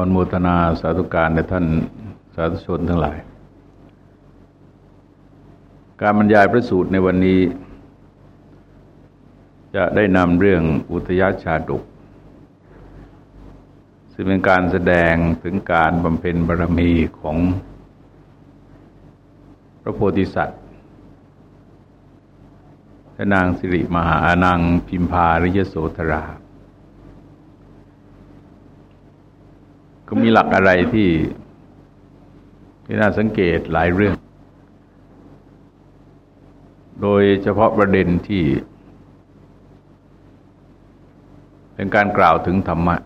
อนุโมทนาสาธุการในท่านสาธุชนทั้งหลาย การบรรยายพระสูตรในวันนี้ จะได้นำเรื่องอุทยชาดกซึ่งเป็นการแสดงถึงการบำเพ็ญบารมีของพระโพธิสัตว์และนางสิริมหาอนางพิมพาริยโสธรา ก็มีหลักอะไรที่ที่น่าสังเกตหลายเรื่อง โดยเฉพาะประเด็นที่ เป็นการกล่าวถึงธรรมะ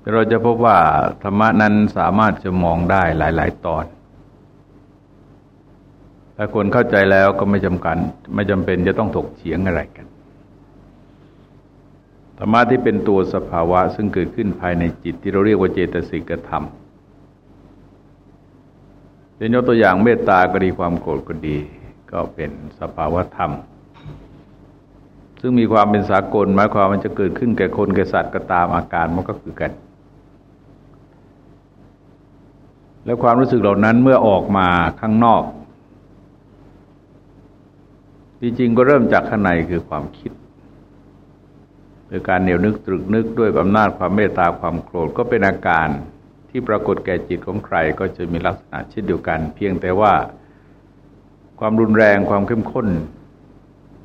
แต่เราจะพบว่าธรรมะนั้นสามารถจะมองได้หลาย ๆ ตอน ถ้าคนเข้าใจแล้วก็ไม่จำกันไม่จำเป็นจะต้องถกเถียงอะไรกัน ธรรมะที่เป็นตัวสภาวะซึ่งเกิดขึ้นภายในจิตที่เราเรียกว่าเจตสิกธรรมเป็นยกตัวอย่างเมตตาก็ดีความโกรธก็ดี ก็เป็นสภาวะธรรม ซึ่งมีความเป็นสากลหมายความมันจะเกิดขึ้นแก่คนแก่สัตว์ก็ตามอาการมันก็คือกัน แล้วความรู้สึกเหล่านั้นเมื่อออกมาข้างนอกจริงๆก็เริ่มจากข้างในคือความคิด โดยการเหนียวนึกตรึกนึกด้วยอำนาจความเมตตาความโกรธก็เป็นอาการที่ปรากฏแก่จิตของใครก็จะมีลักษณะเช่นเดียวกัน เพียงแต่ว่า ความรุนแรงความเข้มข้น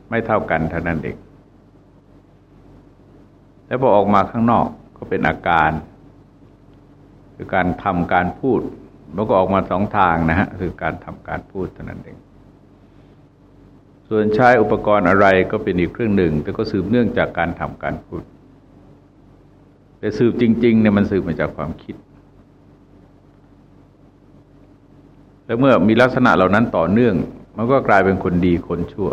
ไม่เท่ากันเท่านั้นเองแล้วพอออกมาข้างนอกก็เป็นอาการ คือการทำการพูดมันก็ออกมาสองทางนะฮะคือการทำการพูดเท่านั้นเอง ส่วนใช้อุปกรณ์อะไรก็เป็นอีกเครื่องหนึ่ง แต่ก็สืบเนื่องจากการทำการพูด แต่สืบจริงๆเนี่ยมันสืบมาจากความคิด แล้วเมื่อมีลักษณะเหล่านั้นต่อเนื่อง มันก็กลายเป็นคนดีคนชั่ว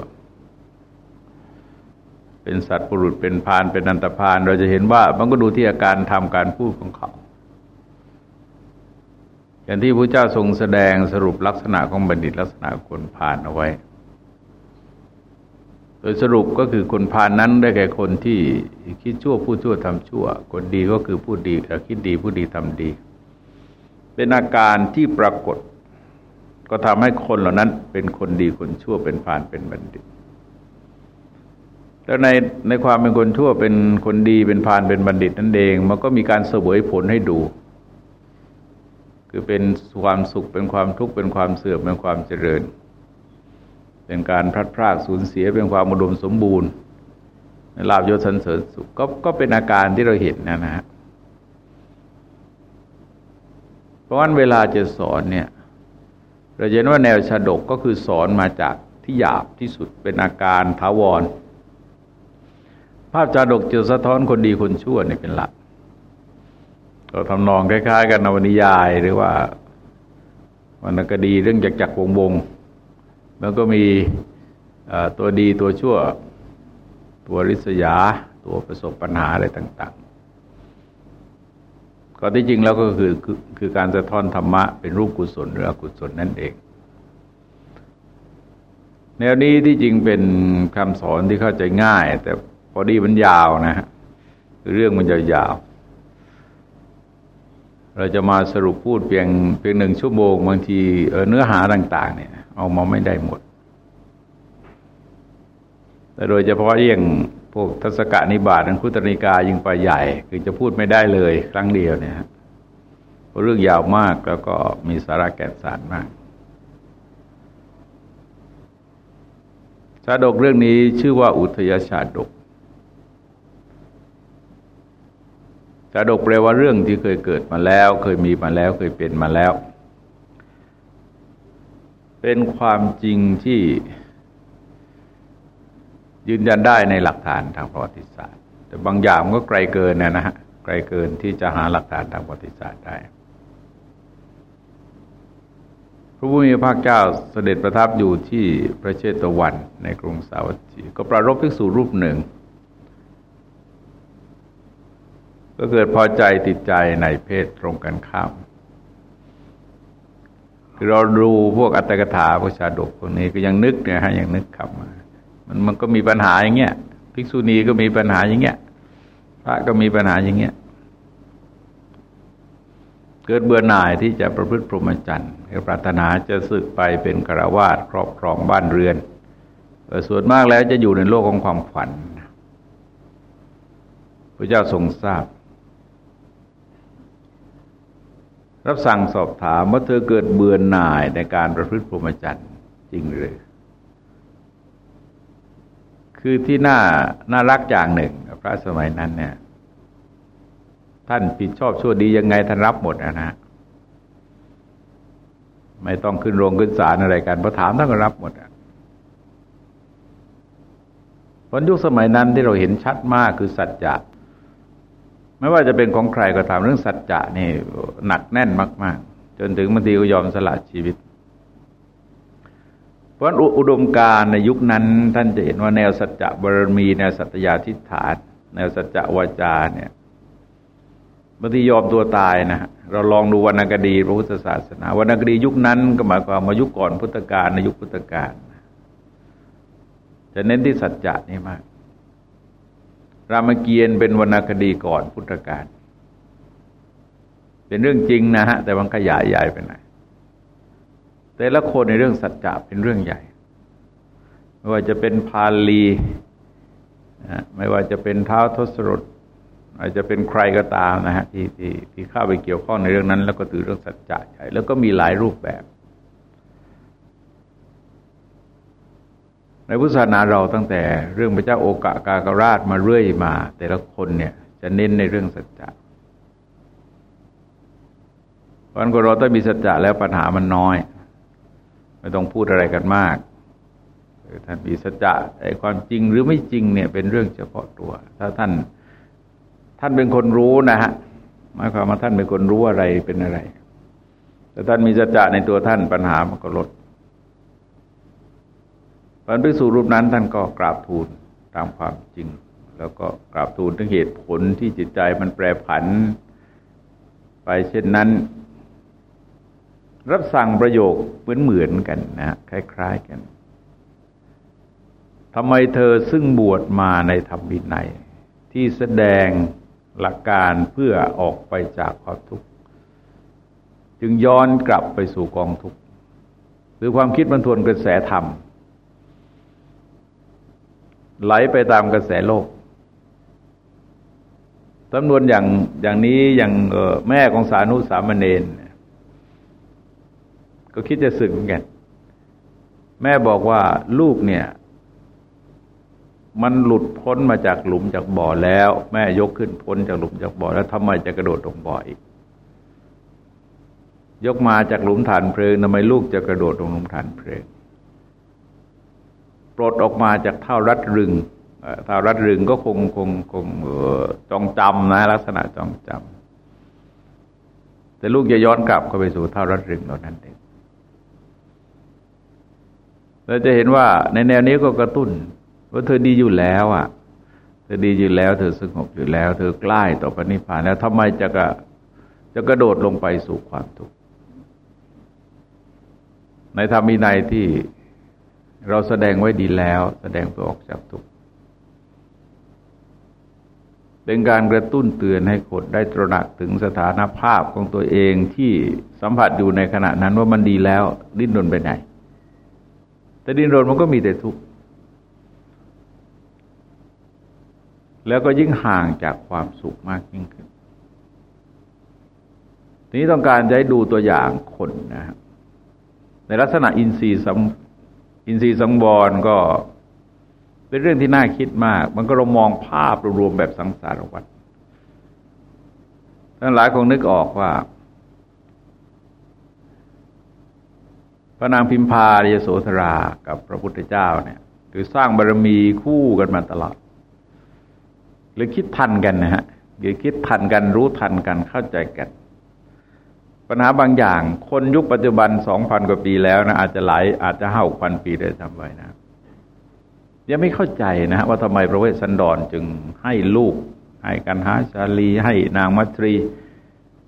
เป็นสัตว์ปรุษเป็นพานเป็นอันตพาน เราจะเห็นว่ามันก็ดูที่อาการทำการพูดของเขาอย่างที่พระเจ้าทรงแสดงสรุปลักษณะของบัณฑิตลักษณะคนพานเอาไว้ โดยสรุปก็คือคนพานนั้นได้แก่คนที่คิดชั่วพูดชั่วทำชั่ว คนดีก็คือพูดดีคิดดีพูดดีทำดี เป็นอาการที่ปรากฏ ก็ทำให้คนเหล่านั้น เป็นคนดีคนชั่วเป็นพานเป็นบัณฑิตแล้วในในความเป็นคนชั่วเป็นคนดีเป็นพานเป็นบัณฑิตนั่นเองมันก็มีการเสวยผลให้ดู คือเป็นความสุขเป็นความทุกข์เป็นความเสื่อมเป็นความเจริญ เป็นการพลัดพรากสูญเสียเป็นความอุดมสมบูรณ์ลาบยศสันเสริญสุขก็ก็เป็นอาการที่เราเห็นนะนะฮะเพราะว่าเวลาจะสอนเนี่ยเราเห็นว่าแนวชาดกก็คือสอนมาจากที่หยาบที่สุดเป็นอาการทาวร ภาพชาดกจะสะท้อนคนดีคนชั่วเนี่ยเป็นหลักเราทำนองคล้ายๆ กันนวนิยายหรือว่าวรรณคดีเรื่องจักจักวงวง มันก็มีตัวดีตัวชั่ว ตัวริษยา ตัวประสบปัญหาอะไรต่างๆ ก็ที่จริงแล้วก็คือคือคือการสะท้อนธรรมะเป็นรูปกุศลหรืออกุศลนั่นเอง แนวนี้ที่จริงเป็นคำสอนที่เข้าใจง่าย แต่พอดีมันยาวนะฮะเรื่องมันยาวเราจะมาสรุปพูดเพียงเพียงหนึ่งชั่วโมง บางทีเนื้อหาต่าง ๆ เนี่ย เอามาไม่ได้หมด แต่โดยเฉพาะเยี่ยงพวกทศกานิบาตนังคุตนิกายิงไปใหญ่ คือจะพูดไม่ได้เลย ครั้งเดียวเนี่ยเพราะเรื่องยาวมากแล้วก็มีสาระแก่นสารมากชาดกเรื่องนี้ชื่อว่าอุทยชาดกชาดกแปลว่าเรื่องที่เคยเกิดมาแล้ว เคยมีมาแล้วเคยเป็นมาแล้ว เป็นความจริงที่ยืนยันได้ในหลักฐานทางประวัติศาสตร์ แต่บางอย่างมันก็ไกลเกินนะนะฮะไกลเกินที่จะหาหลักฐานทางประวัติศาสตร์ได้ พระผู้มีพระเจ้าเสด็จประทับอยู่ที่พระเชตวันในกรุงสาวัตถีก็ประรบภิกษุรูปหนึ่ง ก็เกิดพอใจติดใจในเพศตรงกันข้าม เราดูพวกอัตถกถาพระชาดกพวกนี้ก็ยังนึกเนี่ยฮะยังนึกคำมามันมันก็มีปัญหาอย่างเงี้ยภิกษุณีก็มีปัญหาอย่างเงี้ยพระก็มีปัญหาอย่างเงี้ยเกิดเบื่อหน่ายที่จะประพฤติพรหมจรรย์ปรารถนาจะสึกไปเป็นกระวาดครอบครองบ้านเรือนส่วนมากแล้วจะอยู่ในโลกของความฝันพระเจ้าทรงทราบ รับสั่งสอบถามว่าเธอเกิดเบื่อหน่ายในการประพฤติพรหมจรรย์จริงหรือคือที่น่าน่ารักอย่างหนึ่ง พระสมัยนั้นเนี่ย ท่านผิดชอบชั่วดียังไงท่านรับหมดนะฮะไม่ต้องขึ้นโรงขึ้นศาลอะไรกันพอถามท่านก็รับหมดอะวันยุคสมัยนั้นที่เราเห็นชัดมากคือสัจจะ ไม่ว่าจะเป็นของใครก็ตามเรื่องสัจจะนี่หนักแน่นมาก ๆ จนถึงบางทีก็ยอมสละชีวิต เพราะอุดมการในยุคนั้นท่านจะเห็นว่าแนวสัจจะบารมี แนวสัตยาธิฐานแนวสัจจะวาจาเนี่ยบางทียอมตัวตายนะเราลองดูวรรณคดีพระพุทธศาสนาวรรณคดียุคนั้นก็หมายความมายุคก่อนพุทธกาลในยุคพุทธกาลจะเน้นที่สัจจะนี่มาก รามเกียรติ์เป็นวรรณคดีก่อนพุทธกาลเป็นเรื่องจริงนะฮะ แต่มันขยายใหญ่ไปหน่อยแต่ละคนในเรื่องสัจจะเป็นเรื่องใหญ่ ไม่ว่าจะเป็นพาลีไม่ว่าจะเป็นเท้าทศรถอาจจะเป็นใครก็ตามนะฮะที่ที่ที่เข้าไปเกี่ยวข้องในเรื่องนั้น แล้วก็ถือเรื่องสัจจะใหญ่แล้วก็มีหลายรูปแบบ ในพุทธศาสนาเราตั้งแต่เรื่องพระเจ้าโอกากากราชมาเรื่อยมา แต่ละคนเนี่ยจะเน้นในเรื่องสัจจะเพราะนั้นเราต้องมีสัจจะแล้วปัญหามันน้อย ไม่ต้องพูดอะไรกันมากท่านมีสัจจะไอ้ความจริงหรือไม่จริงเนี่ยเป็นเรื่องเฉพาะตัว ถ้าท่านท่านเป็นคนรู้นะฮะหมายความว่าท่านเป็นคนรู้อะไรเป็นอะไร แต่ท่านมีสัจจะในตัวท่านปัญหามันก็ลด พระภิกษุรูปนั้นท่านก็กราบทูลตามความจริง แล้วก็กราบทูลถึงเหตุผลที่จิตใจมันแปรผัน ไปเช่นนั้น รับสั่งประโยคเหมือนเหมือนกันนะคล้าย ๆกันทำไมเธอซึ่งบวชมาในธรรมวินัย ที่แสดงหลักการเพื่อออกไปจากความทุกข์ จึงย้อนกลับไปสู่กองทุกข์หรือความคิดมันทวนกระแสธรรม ไหลไปตามกระแสโลกจำนวนอย่างอย่างนี้อย่างแม่ของสานุสามเณรก็คิดจะสึกเหมือนกัน แม่บอกว่าลูกเนี่ย มันหลุดพ้นมาจากหลุมจากบ่อแล้ว แม่ยกขึ้นพ้นจากหลุมจากบ่อแล้วทำไมจะกระโดดลงบ่ออีก ยกมาจากหลุมฐานเพลิงทำไมลูกจะกระโดดลงหลุมฐานเพลิง ปลดออกมาจากเท่ารัดรึงเท่ารัดรึงก็คงคงคงจองจำนะลักษณะจองจำแต่ลูกจะย้อนกลับเข้าไปสู่เท่ารัดรึงเหล่านั้นเองเราจะเห็นว่าในแนวนี้ก็กระตุ้นว่าเธอดีอยู่แล้วอะ เธอดีอยู่แล้ว เธอสงบอยู่แล้ว เธอใกล้ต่อปณิพานแล้วทำไมจะกระจะกระโดดลงไปสู่ความทุกข์ในธรรมีในที่ เราแสดงไว้ดีแล้ว แสดงเพื่อออกจากทุกข์เป็นการกระตุ้นเตือนให้คนได้ตระหนักถึงสถานภาพของตัวเองที่สัมผัสอยู่ในขณะนั้นว่ามันดีแล้ว ดิ้นรนไปไหน แต่ดิ้นรนมันก็มีแต่ทุกข์แล้วก็ยิ่งห่างจากความสุขมากยิ่งขึ้น ทีนี้ต้องการจะให้ดูตัวอย่างคนนะครับในลักษณะอินทรีย์ อินทรีย์สังวรก็เป็นเรื่องที่น่าคิดมาก มันก็เรามองภาพรวมแบบสังสารวัฏท่านหลายคงนึกออกว่า พระนางพิมพาเยโสธรากับพระพุทธเจ้าเนี่ยคือสร้างบารมีคู่กันมาตลอดหรือคิดทันกันนะฮะหรือคิดทันกันรู้ทันกันเข้าใจกัน ปัญหาบางอย่าง คนยุคปัจจุบันสองพันกว่าปีแล้วนะอาจจะหลายอาจจะห้าพันปีได้ทำไว้นะยังไม่เข้าใจนะว่าทำไมพระเวสสันดรจึงให้ลูก ให้กันหาชาลีให้นางมัตรี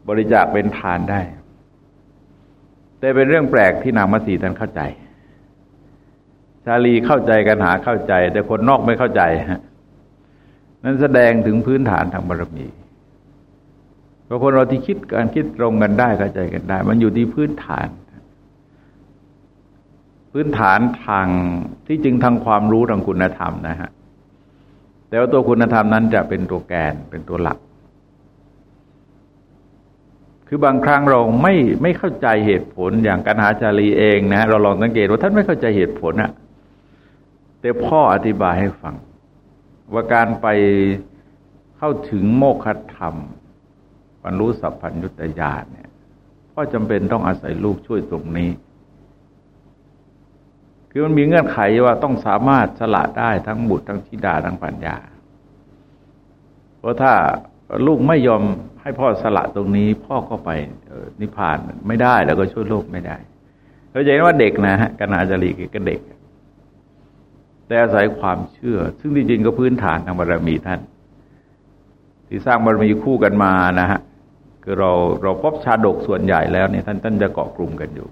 บริจาคเป็นทานได้ แต่เป็นเรื่องแปลกที่นางมัตรีท่านเข้าใจ ชาลีเข้าใจกันหาเข้าใจ แต่คนนอกไม่เข้าใจฮะนั้นแสดงถึงพื้นฐานทางบารมี ราะคนเราที่คิดการคิดตรงกันได้เข้าใจกันได้ มันอยู่ที่พื้นฐาน พื้นฐานทางที่จริงทางความรู้ทางคุณธรรมนะฮะแต่ว่าตัวคุณธรรมนั้นจะเป็นตัวแกนเป็นตัวหลัก คือบางครั้งเราไม่ไม่เข้าใจเหตุผลอย่างกันหาจารีเองนะ เราลองสังเกตว่าท่านไม่เข้าใจเหตุผลอะแต่พ่ออธิบายให้ฟัง ว่าการไปเข้าถึงโมฆะธรรม บรรลุสัพพัญญุตญาณเนี่ยพ่อจำเป็นต้องอาศัยลูกช่วยตรงนี้ คือมันมีเงื่อนไขว่าต้องสามารถสละได้ทั้งบุตรทั้งธิดาทั้งปัญญา เพราะถ้าลูกไม่ยอมให้พ่อสละตรงนี้ พ่อก็ไปนิพพานไม่ได้แล้วก็ช่วยโลกไม่ได้เราจะเห็นว่าเด็กนะฮะกนาจารีก็เด็ก แต่อาศัยความเชื่อ ซึ่งจริงๆก็พื้นฐานทางบารมีท่าน ที่สร้างบารมีคู่กันมานะฮะ คือเราเราพบชาดกส่วนใหญ่แล้วเนี่ยท่านท่านจะเกาะกลุ่มกันอยู่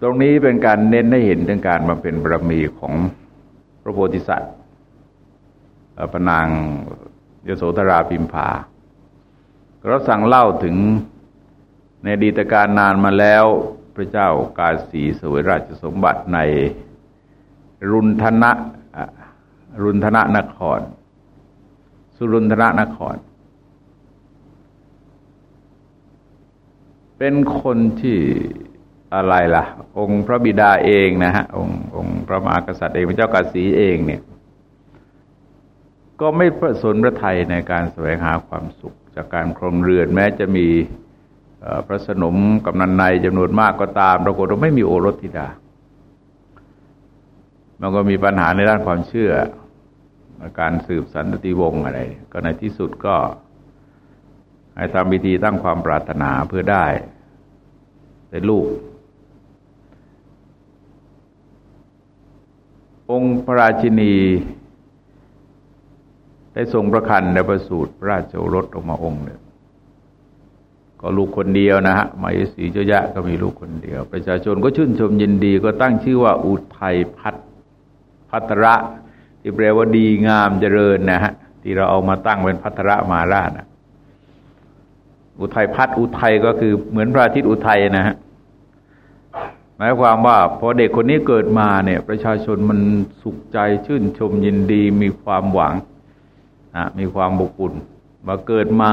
ตรงนี้เป็นการเน้นให้เห็นถึงการมาเป็นบารมีของพระโพธิสัตว์พระนางยโสธราพิมพาเราสั่งเล่าถึงในดีตการนานมาแล้วพระเจ้ากาสีสวยราชสมบัติในรุนธนะรุนธนะนคร สุรุนธนะนคร เป็นคนที่อะไรล่ะ องค์พระบิดาเองนะฮะองค์องค์พระมหากษัตริย์เองพระเจ้ากาสีเองเนี่ย ก็ไม่ประสนพระไทยในการแสวงหาความสุข จากการครองเรือนแม้จะมีพระสนมกำนันในจำนวนมากก็ตามปรากฏว่าไม่มีโอรสธิดา มันก็มีปัญหาในด้านความเชื่อ การสืบสันติวงศ์อะไร ก็ในที่สุดก็ ให้ทำพิธีตั้งความปรารถนาเพื่อได้เป็นลูก องค์พระราชินี ได้ทรงประคันในประสูตรพระราชโอรสออกมาองค์หนึ่งก็ลูกคนเดียวนะฮะมายสีเจ้ายะก็มีลูกคนเดียว ประชาชนก็ชื่นชมยินดีก็ตั้งชื่อว่าอุทัยพัทพัทระที่แปลว่าดีงามเจริญนะฮะที่เราเอามาตั้งเป็นพัทระมาราชนะ อุทัยพัฒอุทัยก็คือเหมือนพระอาทิตย์อุทัยนะฮะหมายความว่าพอเด็กคนนี้เกิดมาเนี่ย ประชาชนมันสุขใจชื่นชมยินดีมีความหวังนะมีความบุกุ่นมาเกิดมา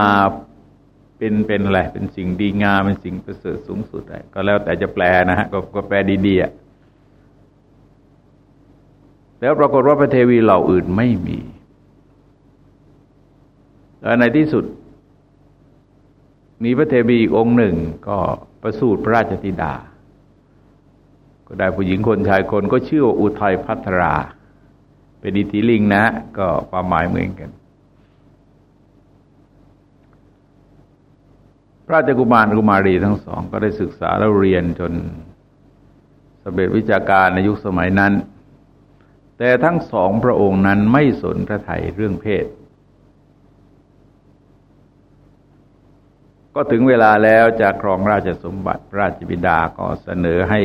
เป็นเป็นอะไรเป็นสิ่งดีงามเป็นสิ่งประเสริฐสูงสุดอะไรก็แล้วแต่จะแปลนะฮะกก็แปลดีๆอะแล้วปรากฏว่าพระเทวีเหล่าอื่นไม่มีแล้วในที่สุด มีพระเทวีอีกองค์หนึ่งก็ประสูติพระราชธิดา ก็ได้ผู้หญิงคนชายคนก็ชื่อว่าอุทัยพัทรา เป็นอิทธิลิงนะ ก็ความหมายเหมือนกัน พระเจ้ากุมารกุมารีทั้งสอง ก็ได้ศึกษาแล้วเรียนจนสำเร็จวิชาการในยุคสมัยนั้น แต่ทั้งสองพระองค์นั้นไม่สนพระไทยเรื่องเพศ ก็ถึงเวลาแล้วจะครองราชสมบัติราชบิดาก็เสนอให้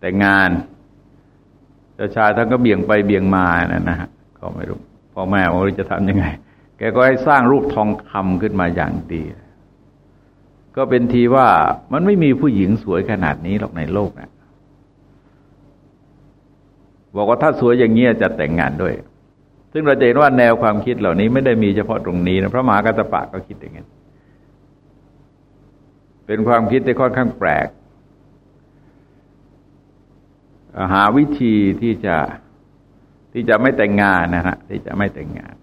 แต่งงานเจ้าชายท่านก็เบี่ยงไปเบี่ยงมานะนะฮะก็ไม่รู้พ่อแม่ว่าจะทำยังไง แกก็ให้สร้างรูปทองคำขึ้นมาอย่างดีก็เป็นทีว่ามันไม่มีผู้หญิงสวยขนาดนี้หรอกในโลกนะบอกว่าถ้าสวยอย่างเงี้ยจะแต่งงานด้วย ซึ่งเราจะเห็นว่าแนวความคิดเหล่านี้ไม่ได้มีเฉพาะตรงนี้นะพระมหากัตปะก็คิดอย่างนี้ เป็นความคิดที่ค่อนข้างแปลก หาวิธีที่จะที่จะไม่แต่งงานนะฮะที่จะไม่แต่งงาน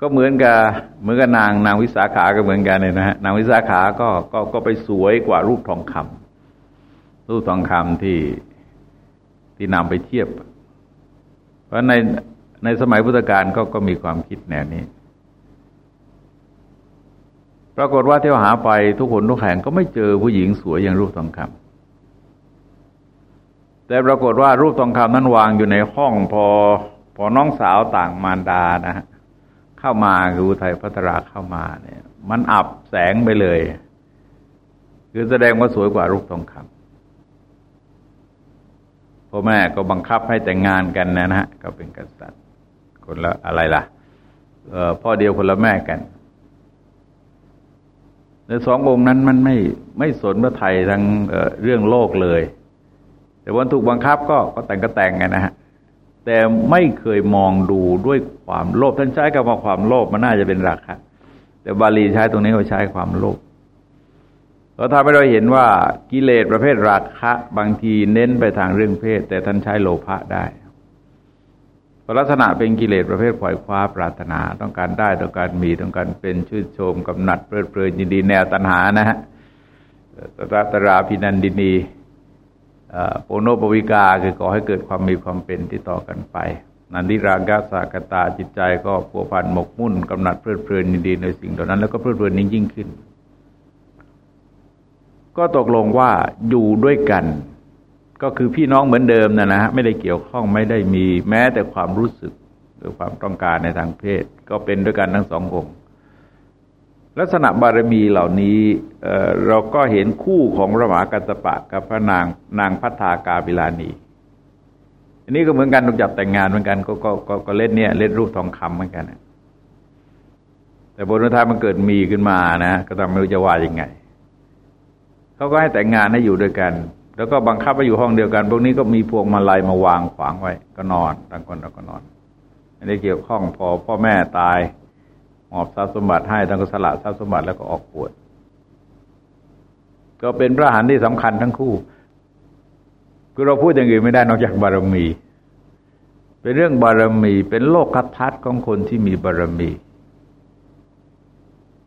ก็เหมือนกับเหมือนกับนางนางวิสาขาก็เหมือนกันเลยนะฮะนางวิสาขาก็ก็ก็ไปสวยกว่ารูปทองคำรูปทองคำที่ที่นำไปเทียบ เพราะในในสมัยพุทธกาลก็ก็มีความคิดแนวนี้ ปรากฏว่าเที่ยวหาไปทุกคนทุกแห่งก็ไม่เจอผู้หญิงสวยอย่างรูปทองคำแต่ปรากฏว่ารูปทองคำนั้นวางอยู่ในห้องพอพอน้องสาวต่างมารดานะฮะเข้ามาคืออุทัยพัตราเข้ามาเนี่ย มันอับแสงไปเลย คือแสดงว่าสวยกว่ารูปทองคำพ่อแม่ก็บังคับให้แต่งงานกันนะฮะก็เป็นกษัตริย์คนละอะไรล่ะพ่อเดียวคนละแม่กัน แต่สององค์นั้นมันไม่ไม่สนพระไทยทั้งเรื่องโลกเลย แต่วันถูกบังคับก็ก็แต่งก็แต่งไงนะฮะแต่ไม่เคยมองดูด้วยความโลภท่านใช้คำว่าความโลภมันน่าจะเป็นราคะแต่บาลีใช้ตรงนี้เขาใช้ความโลภเราทำให้เราเห็นว่ากิเลสประเภทราคะ บางทีเน้นไปทางเรื่องเพศ แต่ท่านใช้โลภะได้ ลักษณะเป็นกิเลสประเภทปล่อยคว้าปรารถนาต้องการได้ต้องการมีต้องการเป็นชื่นชมกำหนัดเพลิดเพลินยินดีแนวตัณหานะฮะตรัตราพินันดินีโปโนปวิกาคือก่อให้เกิดความมีความเป็นที่ต่อกันไป นันทิรากาสากตาจิตใจก็ผัวพันหมกมุ่นกำหนัดเพลิดเพลินยินดีในสิ่งเหล่านั้น แล้วก็เพลิดเพลินยิ่งยิ่งขึ้น ก็ตกลงว่าอยู่ด้วยกัน ก็คือพี่น้องเหมือนเดิมนะนะฮะไม่ได้เกี่ยวข้องไม่ได้มีแม้แต่ความรู้สึกหรือความต้องการในทางเพศ ก็เป็นด้วยกันทั้งสององค์ ลักษณะบารมีเหล่านี้เเราก็เห็นคู่ของพระมหากัสปะกับพระนางนางพัฒากาบิลานีอันนี้ก็เหมือนกันถูกจับแต่งงานเหมือนกันก็กก็ก็เล่นเนี่ยเล่นรูปทองคำเหมือนกันแต่บนท้ายมันเกิดมีขึ้นมานะ ก็ต้องไม่รู้จะว่ายังไงเขาก็ให้แต่งงานให้อยู่ด้วยกัน แล้วก็บังคับไปอยู่ห้องเดียวกัน พวกนี้ก็มีพวงมาลัยมาวางขวางไว้ ก็นอนต่างคนต่างก็นอนไม่ได้เกี่ยวข้องพอพ่อแม่ตายมอบทรัพย์สมบัติให้ทั้งก็สละทรัพย์สมบัติแล้วก็ออกปวด ก็เป็นพระหันที่สำคัญทั้งคู่ คือเราพูดอย่างอื่นไม่ได้นอกจากบารมี เป็นเรื่องบารมี เป็นโลกคัทัศของคนที่มีบารมี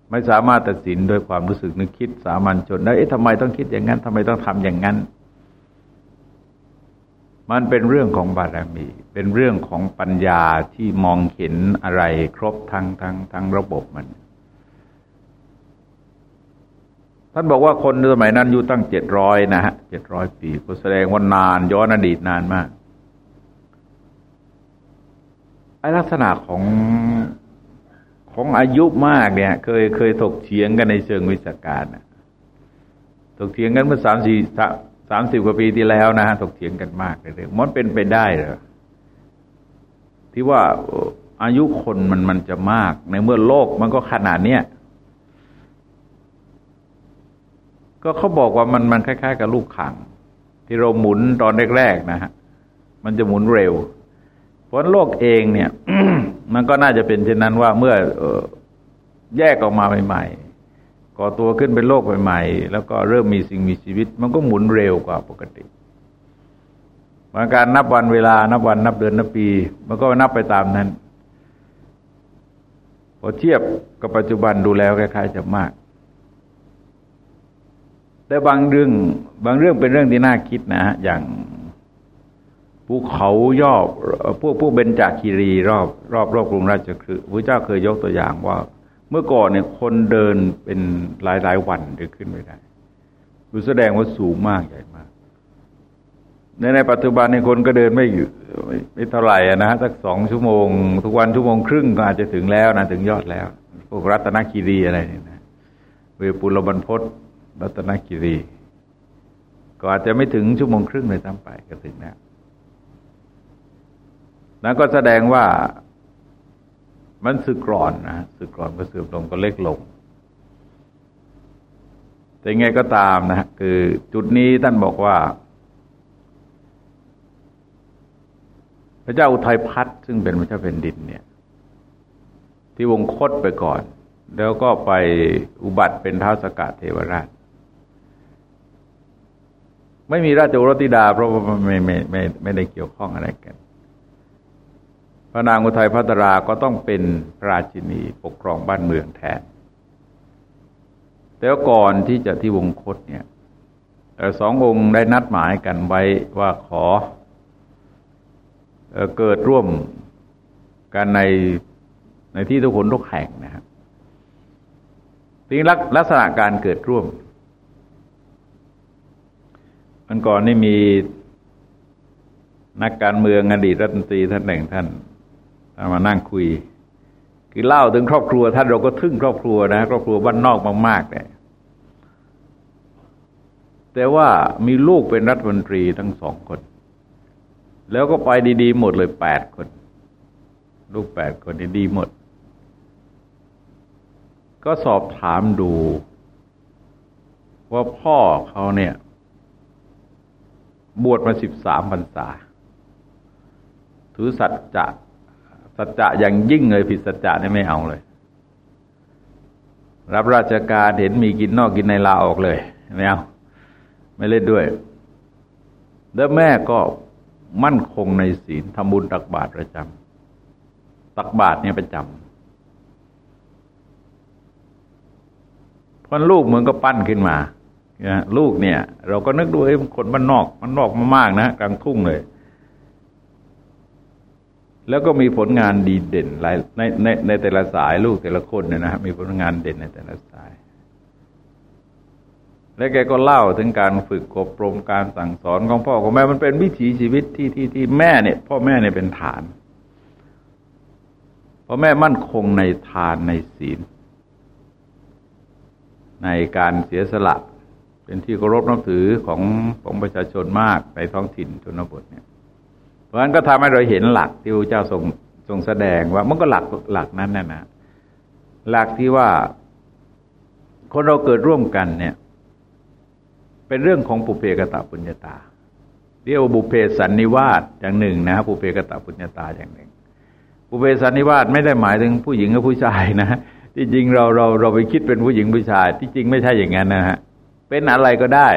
ไม่สามารถตัดสินโดยความรู้สึกนึกคิดสามัญชนได้เอ๊ะทำไมต้องคิดอย่างนั้นทำไมต้องทำอย่างนั้น มันเป็นเรื่องของบารมี เป็นเรื่องของปัญญาที่มองเห็นอะไรครบทั้งทั้งทั้งระบบมัน ท่านบอกว่าคนสมัยนั้นอยู่ตั้งเจ็ดร้อยนะฮะเจ็ดร้อยปี ก็แสดงว่านานย้อนอดีตนานมากไอลักษณะของ ของอายุมากเนี่ย เคยเคยถกเถียงกันในเชิงวิชาการถกเถียงกันเมื่อสามสี่สามสิบกว่าปีที่แล้วนะฮะถกเถียงกันมากเลยมันเป็นไปได้เหรอที่ว่าอายุคนมันมันจะมาก ในเมื่อโลกมันก็ขนาดเนี้ยก็เขาบอกว่ามันมันคล้ายๆ กับลูกขัง ที่เราหมุนตอนแรกๆนะฮะมันจะหมุนเร็วเพราะโลกเองเนี่ย มันก็น่าจะเป็นเช่นนั้นว่าเมื่อแยกออกมาใหม่ ๆ ก่อตัวขึ้นเป็นโลกใหม่ ๆ แล้วก็เริ่มมีสิ่งมีชีวิต มันก็หมุนเร็วกว่าปกติมาการนับวันเวลา นับวันนับเดือนนับปี มันก็นับไปตามนั้น พอเทียบกับปัจจุบันดูแล้วคล้ายๆจะมาก แต่บางเรื่องบางเรื่องเป็นเรื่องที่น่าคิดนะฮะอย่าง ภูเขาย่อพวกพวกเบญจาคีรีรอบรอบรอบกรุงราชคือพระเจ้าเคยยกตัวอย่างว่า เมื่อก่อนเนี่ยคนเดินเป็นหลายหลายวันจะขึ้นไม่ได้ดูแสดงว่าสูงมากใหญ่มาก ในในปัจจุบันในคนก็เดินไม่อยู่ไม่เท่าไหร่นะฮะสักสองชั่วโมง ทุกวันชั่วโมงครึ่งก็อาจจะถึงแล้วนะถึงยอดแล้ว พวกรัตนคีรีอะไรเนี่นะเวปุรบรรพศรัตนคีรี ก็อาจจะไม่ถึงชั่วโมงครึ่งเลยซ้ำไปก็ถึงแล้ว นั้นก็แสดงว่ามันสึกกร่อนนะสึกกร่อนก็เสื่อมลงก็เล็กลง แต่ไงก็ตามนะคือจุดนี้ท่านบอกว่า พระเจ้าอุทัยพัฒน์ซึ่งเป็นพระเจ้าแผ่นดินเนี่ย ที่วงคตไปก่อน แล้วก็ไปอุบัติเป็นท้าวสกัดเทวราช ไม่มีราชโอรสธิดา เพราะว่าไม่ไม่ไม่ไม่ได้เกี่ยวข้องอะไรกัน ระนางอุทัยพัตราก็ต้องเป็นราชินีปกครองบ้านเมืองแทน แต่ก่อนที่จะที่วงคตเนี่ยสององค์ได้นัดหมายกันไว้ว่าขอเกิดร่วมกันในในที่ทุกคนทุกแห่งนะครับทีลักลักษณะการเกิดร่วมมันก่อนนี่มีนักการเมืองอดีตรัฐมนตรีท่านหนึ่งท่าน มานั่งคุย คือเล่าถึงครอบครัว ท่านเราก็ทึ่งครอบครัวนะครอบครัวบ้านนอกมากๆเนี่ยแต่ว่ามีลูกเป็นรัฐมนตรีทั้งสองคน แล้วก็ไปดีๆหมดเลยแปดคน ลูกแปดคนดีหมด ก็สอบถามดู ว่าพ่อเขาเนี่ย บวชมาสิบสามพรรษา ถือสัจจะ สัจจะอย่างยิ่งเลยผิดสัจจะเนี่ยไม่เอาเลย รับราชการเห็นมีกินนอกกินในลาออกเลยไม่เอาไม่เล่นด้วย แล้วแม่ก็มั่นคงในศีลทำบุญตักบาตรประจำตักบาตรเนี่ยประจำเพราะลูกเหมือนก็ปั้นขึ้นมาลูกเนี่ย เราก็นึกดูไอ้คนบ้านนอกมันนอกมากๆนะกลางทุ่งเลย แล้วก็มีผลงานดีเด่นหลายในในในแต่ละสายลูกแต่ละคนเนี่ยนะมีผลงานเด่นในแต่ละสาย และแกก็เล่าถึงการฝึกอบรมการสั่งสอนของพ่อของแม่มันเป็นวิถีชีวิตที่ที่ที่แม่เนี่ย พ่อแม่เนี่ยเป็นฐานพ่อแม่มั่นคงในทานในศีล ในการเสียสละ เป็นที่เคารพนับถือของของประชาชนมากในท้องถิ่นชนบทเนี่ย ราะฉะนั้นก็ทำให้เราเห็นหลักที่พระเจ้าทรงทรงแสดงว่ามันก็หลักหลักนั้นนะนะหลักที่ว่าคนเราเกิดร่วมกันเนี่ย เป็นเรื่องของปุเพกตะปุญญาตา เรียกว่าบุเพสันนิวาสอย่างหนึ่งนะปุเพกตะปุญญาตาอย่างหนึ่งปุเพสันนิวาสไม่ได้หมายถึงผู้หญิงกับผู้ชายนะที่จริงเราเราเราไปคิดเป็นผู้หญิงผู้ชาย ที่จริงไม่ใช่อย่างนั้นนะฮะเป็นอะไรก็ได้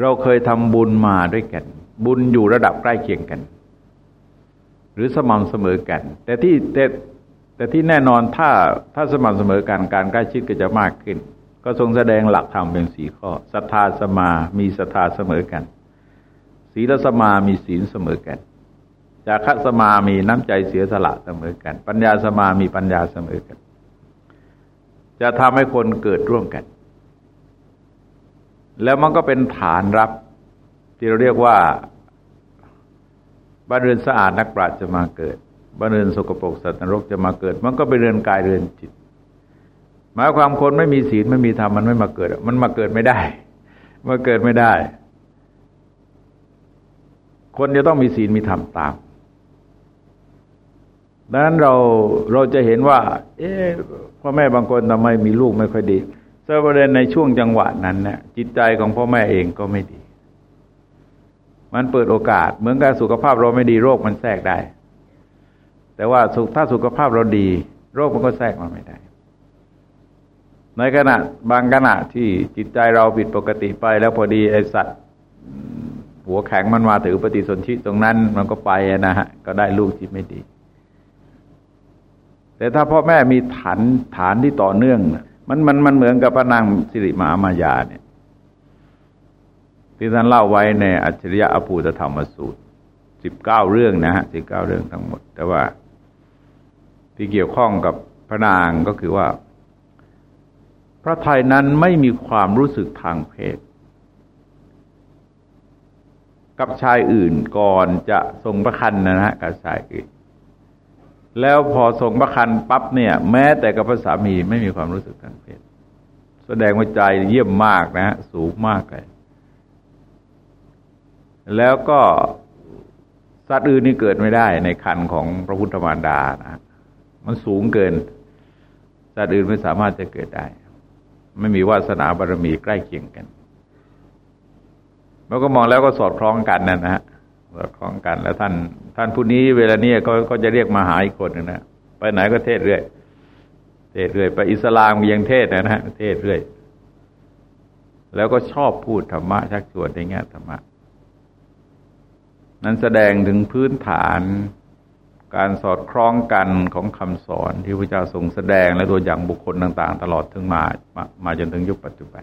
เราเคยทำบุญมาด้วยกัน บุญอยู่ระดับใกล้เคียงกัน หรือสม่ำเสมอกัน แต่ที่แต่แต่ที่แน่นอนถ้าถ้าสม่ำเสมอกันการใกล้ชิดก็จะมากขึ้น ก็ทรงแสดงหลักธรรมเป็นสี่ข้อศรัทธาสมามีศรัทธาเสมอกัน ศีลสมามีศีลเสมอกันจาคะสมามีน้ำใจเสียสละเสมอกัน ปัญญาสมามีปัญญาเสมอกัน จะทำให้คนเกิดร่วมกัน แล้วมันก็เป็นฐานรับ ที่เราเรียกว่าบ้านเรือนสะอาดนักปราชญ์จะมาเกิดบ้านเรือนสกปรกสัตว์นรกจะมาเกิด มันก็เป็นเรือนกายเรือนจิตหมายความคนไม่มีศีลไม่มีธรรมมันไม่มาเกิด มันมาเกิดไม่ได้มาเกิดไม่ได้ คนจะต้องมีศีลมีธรรมตามดังนั้นเราเราจะเห็นว่า เอ๊ะพ่อแม่บางคนทำไมมีลูกไม่ค่อยดีเสื้อประเด็นในช่วงจังหวะนั้นเนี่ยจิตใจของพ่อแม่เองก็ไม่ดี มันเปิดโอกาส เหมือนกับสุขภาพเราไม่ดีโรคมันแทรกได้ แต่ว่าถ้าสุขภาพเราดี โรคมันก็แทรกมาไม่ได้ ในขณะบางขณะที่จิตใจเราผิดปกติไป แล้วพอดีไอสัตว์หัวแข็งมันมาถือปฏิสนธิตรงนั้นมันก็ไปนะฮะ ก็ได้ลูกที่ไม่ดี แต่ถ้าพ่อแม่มีฐานฐานที่ต่อเนื่อง มันมันมันเหมือนกับพระนางสิริมามายาเนี่ย ที่ท่านเล่าไว้ในอัจฉริยะอภูตธรรมสูตรสิบเก้าเรื่องนะฮะสิบเก้าเรื่องทั้งหมด แต่ว่าที่เกี่ยวข้องกับพระนางก็คือว่า พระไทยนั้นไม่มีความรู้สึกทางเพศ กับชายอื่นก่อนจะทรงประคันนะฮะกับชายอื่น แล้วพอทรงประคันปั๊บเนี่ย แม้แต่กับพระสามีไม่มีความรู้สึกทางเพศ แสดงว่าใจเยี่ยมมากนะฮะสูงมากเลย แล้วก็สัตว์อื่นนี่เกิดไม่ได้ในคันของพระพุทธมารดานะมันสูงเกิน สัตว์อื่นไม่สามารถจะเกิดได้ ไม่มีวาสนาบารมีใกล้เคียงกันเราก็มองแล้วก็สอดคล้องกันนะนะฮะสอดคล้องกันแล้วท่าน ท่านผู้นี้เวลานี้ก็ก็จะเรียกมาหาอีกคนนึงนะไปไหนก็เทศเรื่อยเทศเรื่อยไปอิสลามยังเทศนะนะเทศเรื่อยแล้วก็ชอบพูดธรรมะชักชวนในแง่ธรรมะ นั้นแสดงถึงพื้นฐานการสอดคล้องกันของคำสอนที่พระเจ้าทรงแสดงและตัวอย่างบุคคลต่าง ๆ ตลอดถึงมามามาจนถึงยุคปัจจุบัน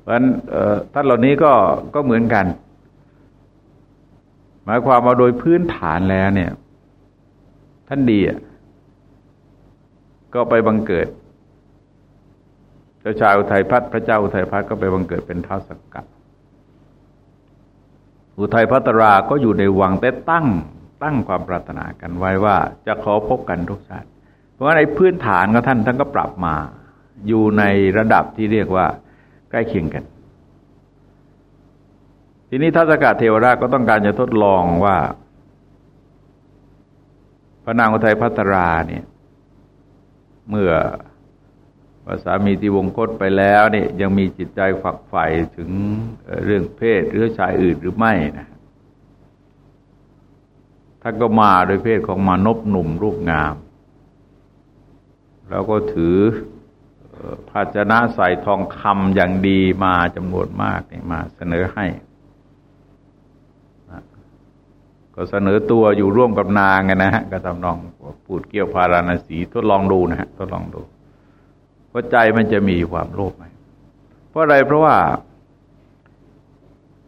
เพราะฉะนั้นท่านเหล่านี้ก็ก็เหมือนกัน หมายความว่าโดยพื้นฐานแล้วเนี่ย ท่านดีอะก็ไปบังเกิด เจ้าชายอุทัยพัฒพระเจ้าอุทัยพัฒก็ไปบังเกิดเป็นท้าวสักกัด อุทัยพัตราก็อยู่ในวังแต่ตั้งตั้งความปรารถนากันไว้ว่าจะขอพบกันทุกชาติ เพราะว่าในพื้นฐานของท่านท่านก็ปรับมา อยู่ในระดับที่เรียกว่าใกล้เคียงกัน ทีนี้ทัศกาเทวราชก็ต้องการจะทดลองว่า พระนางอุทัยพัตราเนี่ย เมื่อ ว่าสามีที่วงคตไปแล้วนี่ยังมีจิตใจฝักใฝ่ถึงเรื่องเพศหรือชายอื่นหรือไม่นะท่านก็มาโดยเพศของมานพหนุ่มรูปงาม แล้วก็ถือภาชนะใส่ทองคำอย่างดีมาจำนวนมากนี่มาเสนอให้ ก็เสนอตัวอยู่ร่วมกับนางนะฮะ ก็ทำนองพูดเกี่ยวพาราณสีทดลองดูนะฮะ ทดลองดู ว่าใจมันจะมีความโลภไหมเพราะอะไรเพราะว่า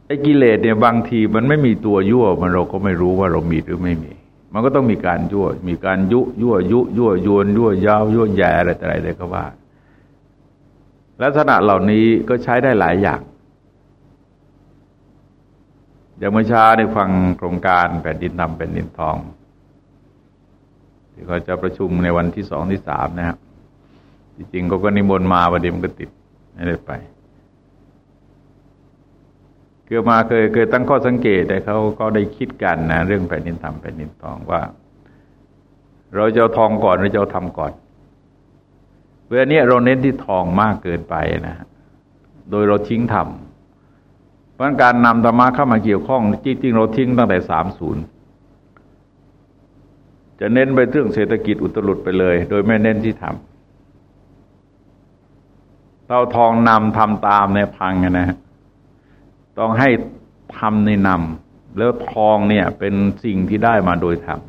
ไอ้กิเลสเนี่ยบางทีมันไม่มีตัวยั่ว มันเราก็ไม่รู้ว่าเรามีหรือไม่มี มันก็ต้องมีการยั่ว มีการยุยั่วยุยั่วยวนยั่วยาวยั่วแย่อะไรแต่อะไรก็ว่า ลักษณะเหล่านี้ก็ใช้ได้หลายอย่างอย่างเมื่อเช้าในฟังโครงการแผ่นดินดำแผ่นดินทองที่เขาจะประชุมในวันที่สองที่สามนะครับ จริงๆก็ก็นิมนต์มาวันเดี๋ยวมันก็ติดไม่ได้ไปเกือมาเคยเคยตั้งข้อสังเกตแต่เขาก็ได้คิดกันนะเรื่องแผ่นดินทำแผ่นดินทองว่า เราจะเอาทองก่อนหรือจะเอาทำก่อนเวลานี้เราเน้นที่ทองมากเกินไปนะโดยเราทิ้งทำเพราะการนำธรรมะเข้ามาเกี่ยวข้องจริงๆเราทิ้งตั้งแต่สามศูนย์จะเน้นไปเรื่องเศรษฐกิจอุตรุดไปเลย โดยไม่เน้นที่ทำ เตาทองนำทำตามในพังนะฮะต้องให้ทำในนำแล้วทองเนี่ย เป็นสิ่งที่ได้มาโดยธรรม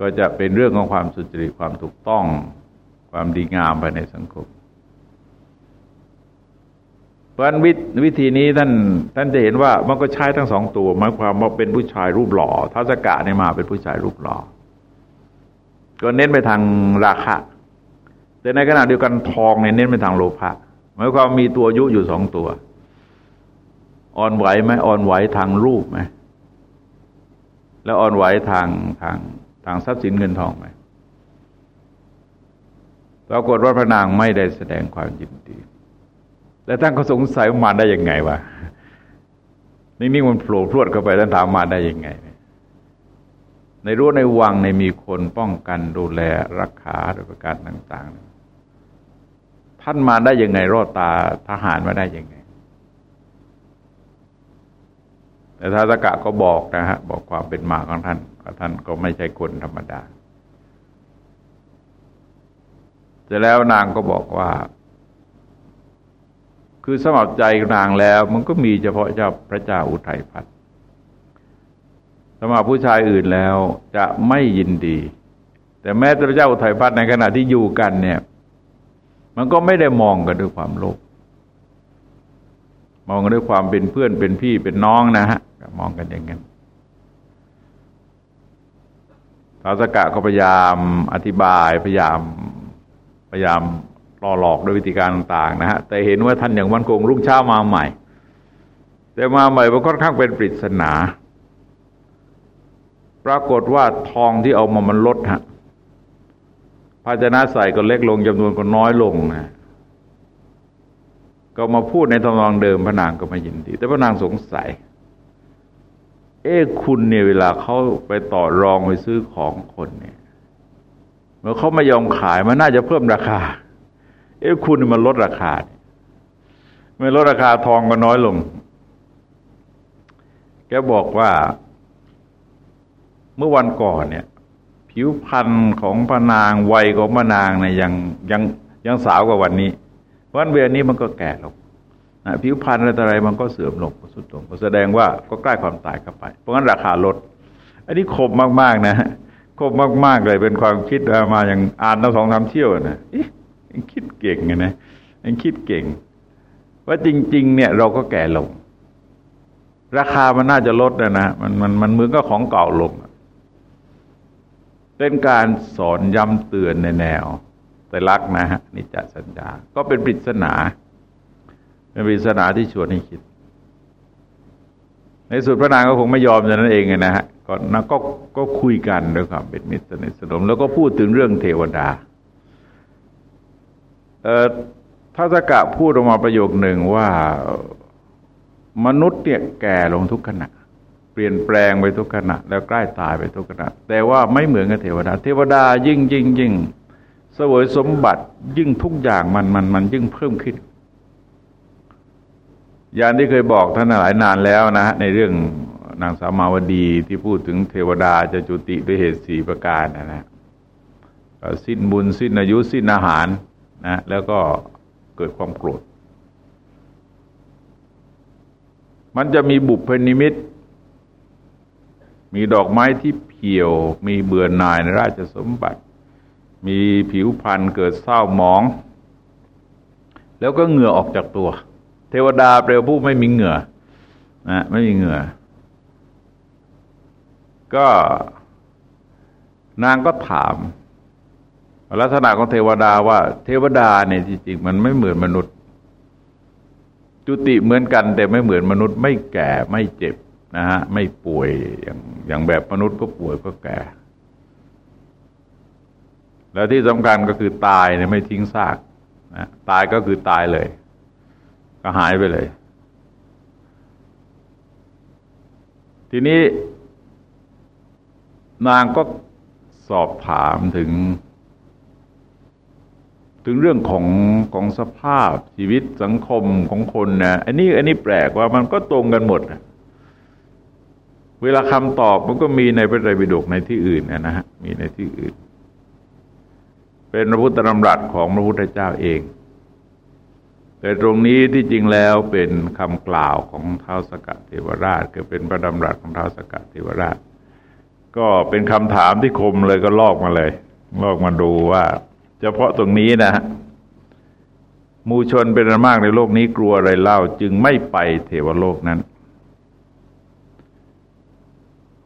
ก็จะเป็นเรื่องของความสุจริตความถูกต้อง ความดีงามภายในสังคมเพราะวิวิธีนี้ท่านท่านจะเห็นว่ามันก็ใช้ทั้งสองตัวหมายความว่าเป็นผู้ชายรูปหล่อทัศกะเนี่ยมาเป็นผู้ชายรูปหล่อก็เน้นไปทางราคา แต่ในขณะเดียวกันทองเนี่ยเน้นไปทางโลภะหมายความมีตัวยุอยู่สองตัว อ่อนไหวไหมอ่อนไหวทางรูปไหมแล้วอ่อนไหวทางทางทางทรัพย์สินเงินทองไหมปรากฏว่าพระนางไม่ได้แสดงความยินดี แล้วท่านก็สงสัยมาได้ยังไงวะนิ่งๆมันโผล่พรวดเข้าไปท่านถามมาได้ยังไง ในรั้วในวังในมีคนป้องกันดูแลรักษาโดยประการต่าง ๆ ท่านมาได้ยังไงรอดตาทหารมาได้ยังไง แต่ท้าสกะก็บอกนะฮะ บอกความเป็นมาของท่านท่านก็ไม่ใช่คนธรรมดาแต่แล้วนางก็บอกว่า คือสมับใจนางแล้ว มันก็มีเฉพาะเจ้าพระเจ้าอุทัยพัฒสมับผู้ชายอื่นแล้วจะไม่ยินดี แต่แม้พระเจ้าอุทัยพัฒในขณะที่อยู่กันเนี่ย มันก็ไม่ได้มองกันด้วยความโลภมองกันด้วยความเป็นเพื่อนเป็นพี่เป็นน้องนะฮะมองกันอย่างนั้นท้าวสกะก็พยายามอธิบายพยายามพยายามล่อหลอกด้วยวิธีการต่างๆนะฮะแต่เห็นว่าท่านอย่างวันโกงรุ่งเช้ามาใหม่ แต่มาใหม่มันค่อนข้างเป็นปริศนา ปรากฏว่าทองที่เอามามันลดฮะ ภาชนะใส่ก็เล็กลงจำนวนก็น้อยลงนะก็มาพูดในทำนองเดิมพระนางก็ม่ยินดี แต่พระนางสงสัย เอ๊คุณเนี่ยเวลาเขาไปต่อรองไปซื้อของคนเนี่ยเมื่อเขาไม่ยอมขายมันน่าจะเพิ่มราคา เอ๊คุณมันลดราคาไม่ลดราคาทองก็น้อยลง แกบอกว่า เมื่อวันก่อนเนี่ย ผิวพรรณของพระนางวัยของพระนางเนี่ยยังยังยังสาวกว่าวันนี้วันเวียนนี้มันก็แก่ลงนะผิวพรรณอะไรอะไรมันก็เสื่อมลงสุดลงแสดงว่าก็ใกล้ความตายเข้าไป เพราะงั้นราคาลด อันนี้คมมากๆนะคมมากๆเลยเป็นความคิดมาอย่างอ่านตั้งสองสามเที่ยวนะยังคิดเก่งไงนะยังคิดเก่ง ว่าจริง ๆ เนี่ยเราก็แก่ลง ราคามันน่าจะลดนะนะมันมันมันเหมือนก็ของเก่าลง เป็นการสอนย้ำเตือนในแนวแต่ลักนะฮะนิจจสัญญา ก็เป็นปริศนา เป็นปริศนาที่ชวนให้คิด ในสุดพระนางก็คงไม่ยอมอย่างนั้นเองนะฮะก่อนนะก็ก็คุยกันด้วยความเป็นมิตรสนิทสนม แล้วก็พูดถึงเรื่องเทวดาเอ่อท้าสกะพูดออกมาประโยคหนึ่งว่ามนุษย์เนี่ยแก่ลงทุกขณะ เปลี่ยนแปลงไปทุกขณะ แล้วใกล้ตายไปทุกขณะ แต่ว่าไม่เหมือนกับเทวดา เทวดายิ่งยิ่งยิ่งสวยสมบัติยิ่งทุกอย่างมันมันมันยิ่งเพิ่มขึ้น อย่างที่เคยบอกท่านหลายนานแล้วนะ ในเรื่องนางสาวมาวดีที่พูดถึงเทวดาจะจุติด้วยเหตุสี่ประการนะนะสิ้นบุญสิ้นอายุสิ้นอาหารนะแล้วก็เกิดความโกรธ มันจะมีบุพนิมิต มีดอกไม้ที่เพียว มีเบื่อหน่ายในราชสมบัติ มีผิวพรรณเกิดเศร้าหมอง แล้วก็เหงื่อออกจากตัว เทวดาเปลวผู้ไม่มีเหงื่อนะไม่มีเหงื่อ ก็นางก็ถามลักษณะของเทวดาว่า เทวดาเนี่ยจริงๆมันไม่เหมือนมนุษย์ จุติเหมือนกันแต่ไม่เหมือนมนุษย์ ไม่แก่ไม่เจ็บ นะฮะไม่ป่วยอย่างอย่างแบบมนุษย์ก็ป่วยก็แก่ แล้วที่สำคัญก็คือตายเนี่ยไม่ทิ้งซากนะตายก็คือตายเลย ก็หายไปเลย ทีนี้ นางก็สอบถามถึง ถึงเรื่องของของสภาพชีวิตสังคมของคนนะอันนี้อันนี้แปลกว่ามันก็ตรงกันหมด เวลาคำตอบมันก็มีในพระไตรปิฎกในที่อื่นนะฮะมีในที่อื่น เป็นพระพุทธธรรมรัตของพระพุทธเจ้าเอง แต่ตรงนี้ที่จริงแล้วเป็นคำกล่าวของเท้าสกัดเทวราชก็เป็นพระดำรัสของเท้าสกัดเทวราช ก็เป็นคำถามที่คมเลยก็ลอกมาเลย ลอกมาดูว่าเฉพาะตรงนี้นะฮะมูชนเป็นมากในโลกนี้กลัวอะไรเล่า จึงไม่ไปเทวโลกนั้น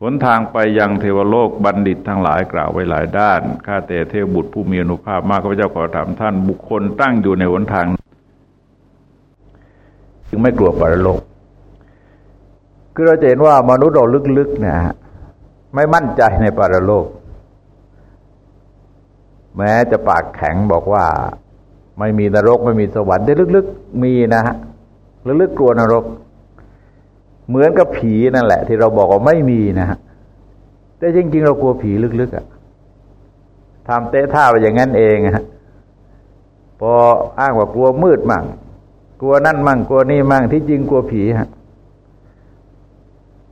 หนทางไปยังเทวโลกบัณฑิตทั้งหลายกล่าวไว้หลายด้าน ข้าแต่เทวบุตรผู้มีอนุภาพมากข้าพเจ้าขอถามท่านบุคคลตั้งอยู่ในหนทาง จึงไม่กลัวปรโลก คือเราจะเห็นว่ามนุษย์เราลึกๆเนี่ยไม่มั่นใจในปรโลก แม้จะปากแข็งบอกว่า ไม่มีนรกไม่มีสวรรค์แต่ลึกๆ มีนะฮะลึกๆกลัวนรก เหมือนกับผีนั่นแหละ ที่เราบอกว่าไม่มีนะฮะแต่จริงๆเรากลัวผีลึกๆอะ่ะทำเตะท่าไปอย่างนั้นเองฮะพออ้างว่ากลัวมืดมั่ง กลัวนั่นมั่งกลัวนี่มั่งที่จริงกลัวผีฮะ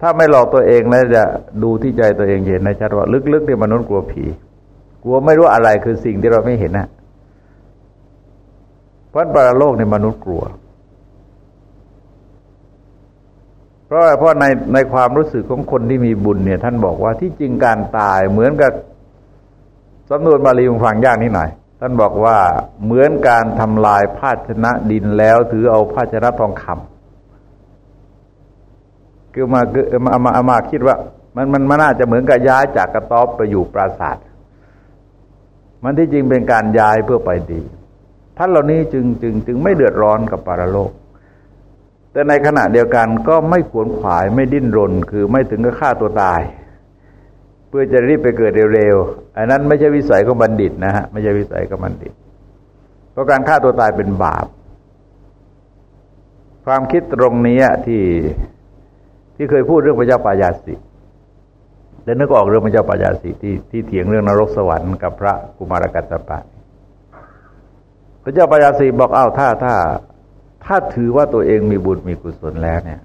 ถ้าไม่หลอกตัวเองแล้วจะดูที่ใจตัวเองเห็นในชัดว่าลึกๆที่มนุษย์กลัวผี กลัวไม่รู้อะไรคือสิ่งที่เราไม่เห็นนะเพราะปรโลกในมนุษย์กลัว เพราะเพราะในในความรู้สึกของคนที่มีบุญเนี่ย ท่านบอกว่าที่จริงการตายเหมือนกับสำนวนบาลีฟังยากนิดหน่อย ท่านบอกว่าเหมือนการทำลายภาชนะดินแล้วถือเอาภาชนะทองคำคือมาคือมามามาคิดว่า มันมันมันน่าจะเหมือนกับย้ายจากกระต๊อบไปอยู่ปราสาทมันที่จริงเป็นการย้ายเพื่อไปดีท่านเหล่านี้จึงจึงจึงไม่เดือดร้อนกับปารโลก แต่ในขณะเดียวกันก็ไม่ขวนขวายไม่ดิ้นรน คือไม่ถึงกับฆ่าตัวตาย เพื่อจะรีบไปเกิดเร็วๆอันนั้นไม่ใช่วิสัยของบัณฑิตนะฮะไม่ใช่วิสัยของบัณฑิต เพราะการฆ่าตัวตายเป็นบาป ความคิดตรงนี้ที่ที่เคยพูดเรื่องพระเจ้าปายาสิแล้วนึกออกเรื่องพระเจ้าปัญญาสีที่ที่เถียงเรื่องนรกสวรรค์กับพระกุมารกัตตปะพระเจ้าปัญญาสีบอกอ้าวถ้าถ้า ถ้าถือว่าตัวเองมีบุญมีกุศลแล้วเนี่ย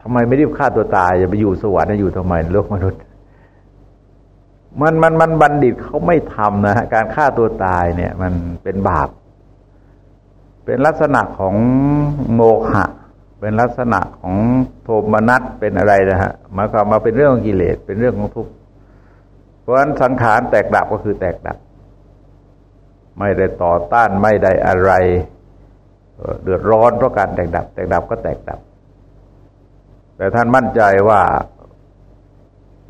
ทำไมไม่รีบฆ่าตัวตายจะไปอยู่สวรรค์อยู่ทำไมโลกมนุษย์ มันมันมันบัณฑิตเขาไม่ทำนะฮะการฆ่าตัวตายเนี่ย มันเป็นบาป เป็นลักษณะของโมฆะเป็นลักษณะของโทมนัสเป็นอะไรนะฮะมาความมาเป็นเรื่องของกิเลสเป็นเรื่องของทุกข์เพราะฉะนั้นสังขารแตกดับก็คือแตกดับ ไม่ได้ต่อต้านไม่ได้อะไร เดือดร้อนเพราะการแตกดับ แตกดับก็แตกดับ แต่ท่านมั่นใจว่า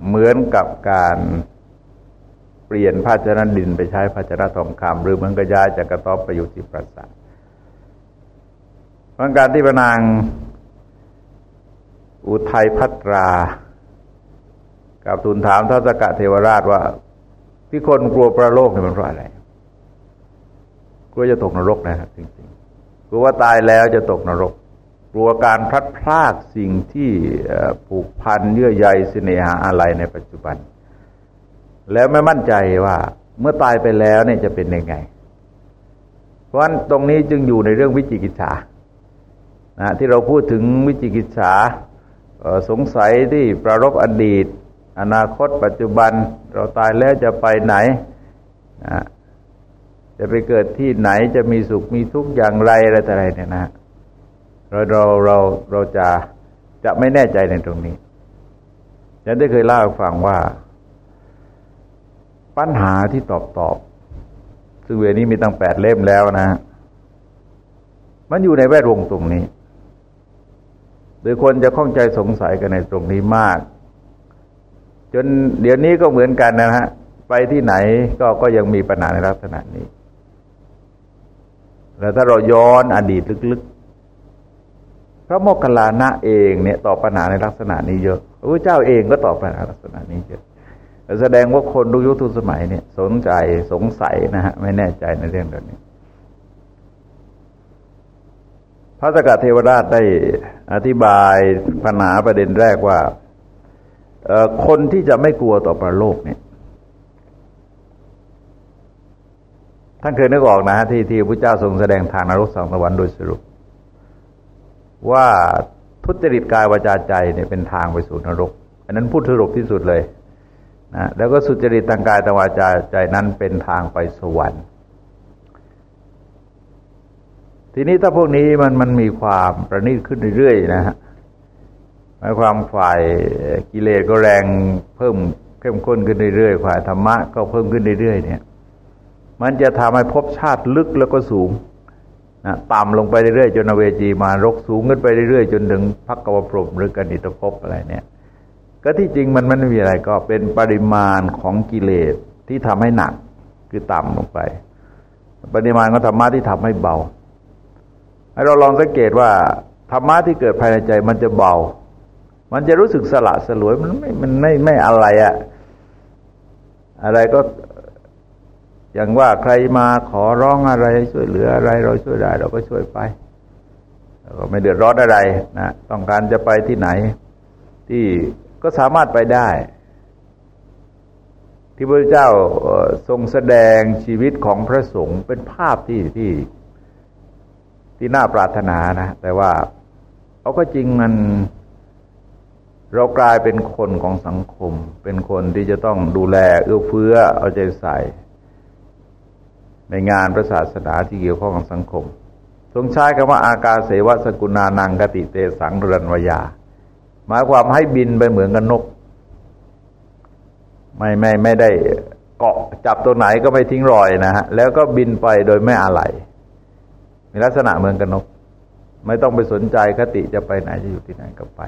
เหมือนกับการเปลี่ยนภาชนะดินไปใช้ภาชนะทองคำหรือเหมือนกระยายจากกระต๊อบไปอยู่ที่ปราสาทเพราะการที่พระนางอุทัยพัตรา กับทูลถามท้าสกะเทวราชว่า ที่คนกลัวประโลกเนี่ยมันเพราะอะไรกลัวจะตกนรกนะครับจริง กลัวว่าตายแล้วจะตกนรก กลัวการพลัดพรากสิ่งที่ผูกพันเยื่อใยเสน่หาอะไรในปัจจุบัน แล้วไม่มั่นใจว่าเมื่อตายไปแล้วเนี่ยจะเป็นยังไง เพราะฉะนั้นตรงนี้จึงอยู่ในเรื่องวิจิกิจฉานะที่เราพูดถึงวิจิกิจฉาสงสัยที่ประรบอดีต อนาคตปัจจุบัน เราตายแล้วจะไปไหนนะ จะไปเกิดที่ไหนจะมีสุขมีทุกข์อย่างไรอะไรแต่ไรเนี่ยนะเราเราเราเราจะจะไม่แน่ใจในตรงนี้ฉันได้เคยเล่าให้ฟังว่า ปัญหาที่ตอบตอบ ซึ่งเวนี้มีตั้งแปดเล่มแล้วนะ มันอยู่ในแวดวงตรงนี้โดยคนจะข้องใจสงสัยกันในตรงนี้มาก จนเดี๋ยวนี้ก็เหมือนกันนะฮะ ไปที่ไหนก็ก็ยังมีปัญหาในลักษณะนี้ แล้วถ้าเราย้อนอดีตลึกๆ พระโมคคัลลานะเองเนี่ยตอบปัญหาในลักษณะนี้เยอะพระพุทธเจ้าเองก็ตอบปัญหาลักษณะนี้เยอะแสดงว่าคนทุกยุคทุกสมัยเนี่ย สนใจสงสัยนะฮะไม่แน่ใจในเรื่องแบบนี้ พระสกเทวราชได้อธิบายปัญหาประเด็นแรกว่าคนที่จะไม่กลัวต่อประโลกเนี่ย ท่านเคยนึกออกนะที่ที่พระเจ้าทรงแสดงทางนรกสังสวรรค์โดยสรุป ว่าทุจริตกายวาจาใจเนี่ยเป็นทางไปสู่นรก อันนั้นพูดสรุปที่สุดเลยนะแล้วก็สุจริตทางกายทางวาจาใจนั้นเป็นทางไปสวรรค์ทีนี้ถ้าพวกนี้มันมันมีความประณีตขึ้นเรื่อยๆนะฮะหมายความฝ่ายกิเลสก็แรงเพิ่มเข้มข้นขึ้นเรื่อยๆฝ่ายธรรมะก็เพิ่มขึ้นเรื่อยๆเนี่ย มันจะทำให้ภพชาติลึกแล้วก็สูงนะต่ำลงไปเรื่อยๆจนเวจีมารกสูงขึ้นไปเรื่อยๆจนถึงพักกวพรมหรือกนิตภพอะไรเนี่ย ก็ที่จริงมันมันไม่มีอะไรก็เป็นปริมาณของกิเลสที่ทำให้หนักคือต่ำลงไป ปริมาณของธรรมะที่ทำให้เบา ให้เราลองสังเกตว่าธรรมะที่เกิดภายในใจมันจะเบา มันจะรู้สึกสละสลวยมันไม่มันไม่ไม่อะไรอะอะไรก็ อย่างว่าใครมาขอร้องอะไรช่วยเหลืออะไร เราช่วยได้ เราก็ช่วยไปเราก็ไม่เดือดร้อนอะไรนะต้องการจะไปที่ไหน ที่ก็สามารถไปได้ ที่พระเจ้าทรงแสดงชีวิตของพระสงฆ์เป็นภาพที่ที่ที่น่าปรารถนานะ แต่ว่าเอาก็จริงมันเรากลายเป็นคนของสังคม เป็นคนที่จะต้องดูแลเอื้อเฟื้อเอาใจใส่ ในงานพระศาสนาที่เกี่ยวข้องกับสังคม ทรงใช้คำว่าอากาเสวสกุณานังกติเตสังรือนวยา หมายความให้บินไปเหมือนกับนก ไม่ไม่ไม่ได้เกาะจับตัวไหนก็ไม่ทิ้งรอยนะฮะ แล้วก็บินไปโดยไม่อะไรมีลักษณะเหมือนกับนกไม่ต้องไปสนใจคติจะไปไหนจะอยู่ที่ไหนก็ไป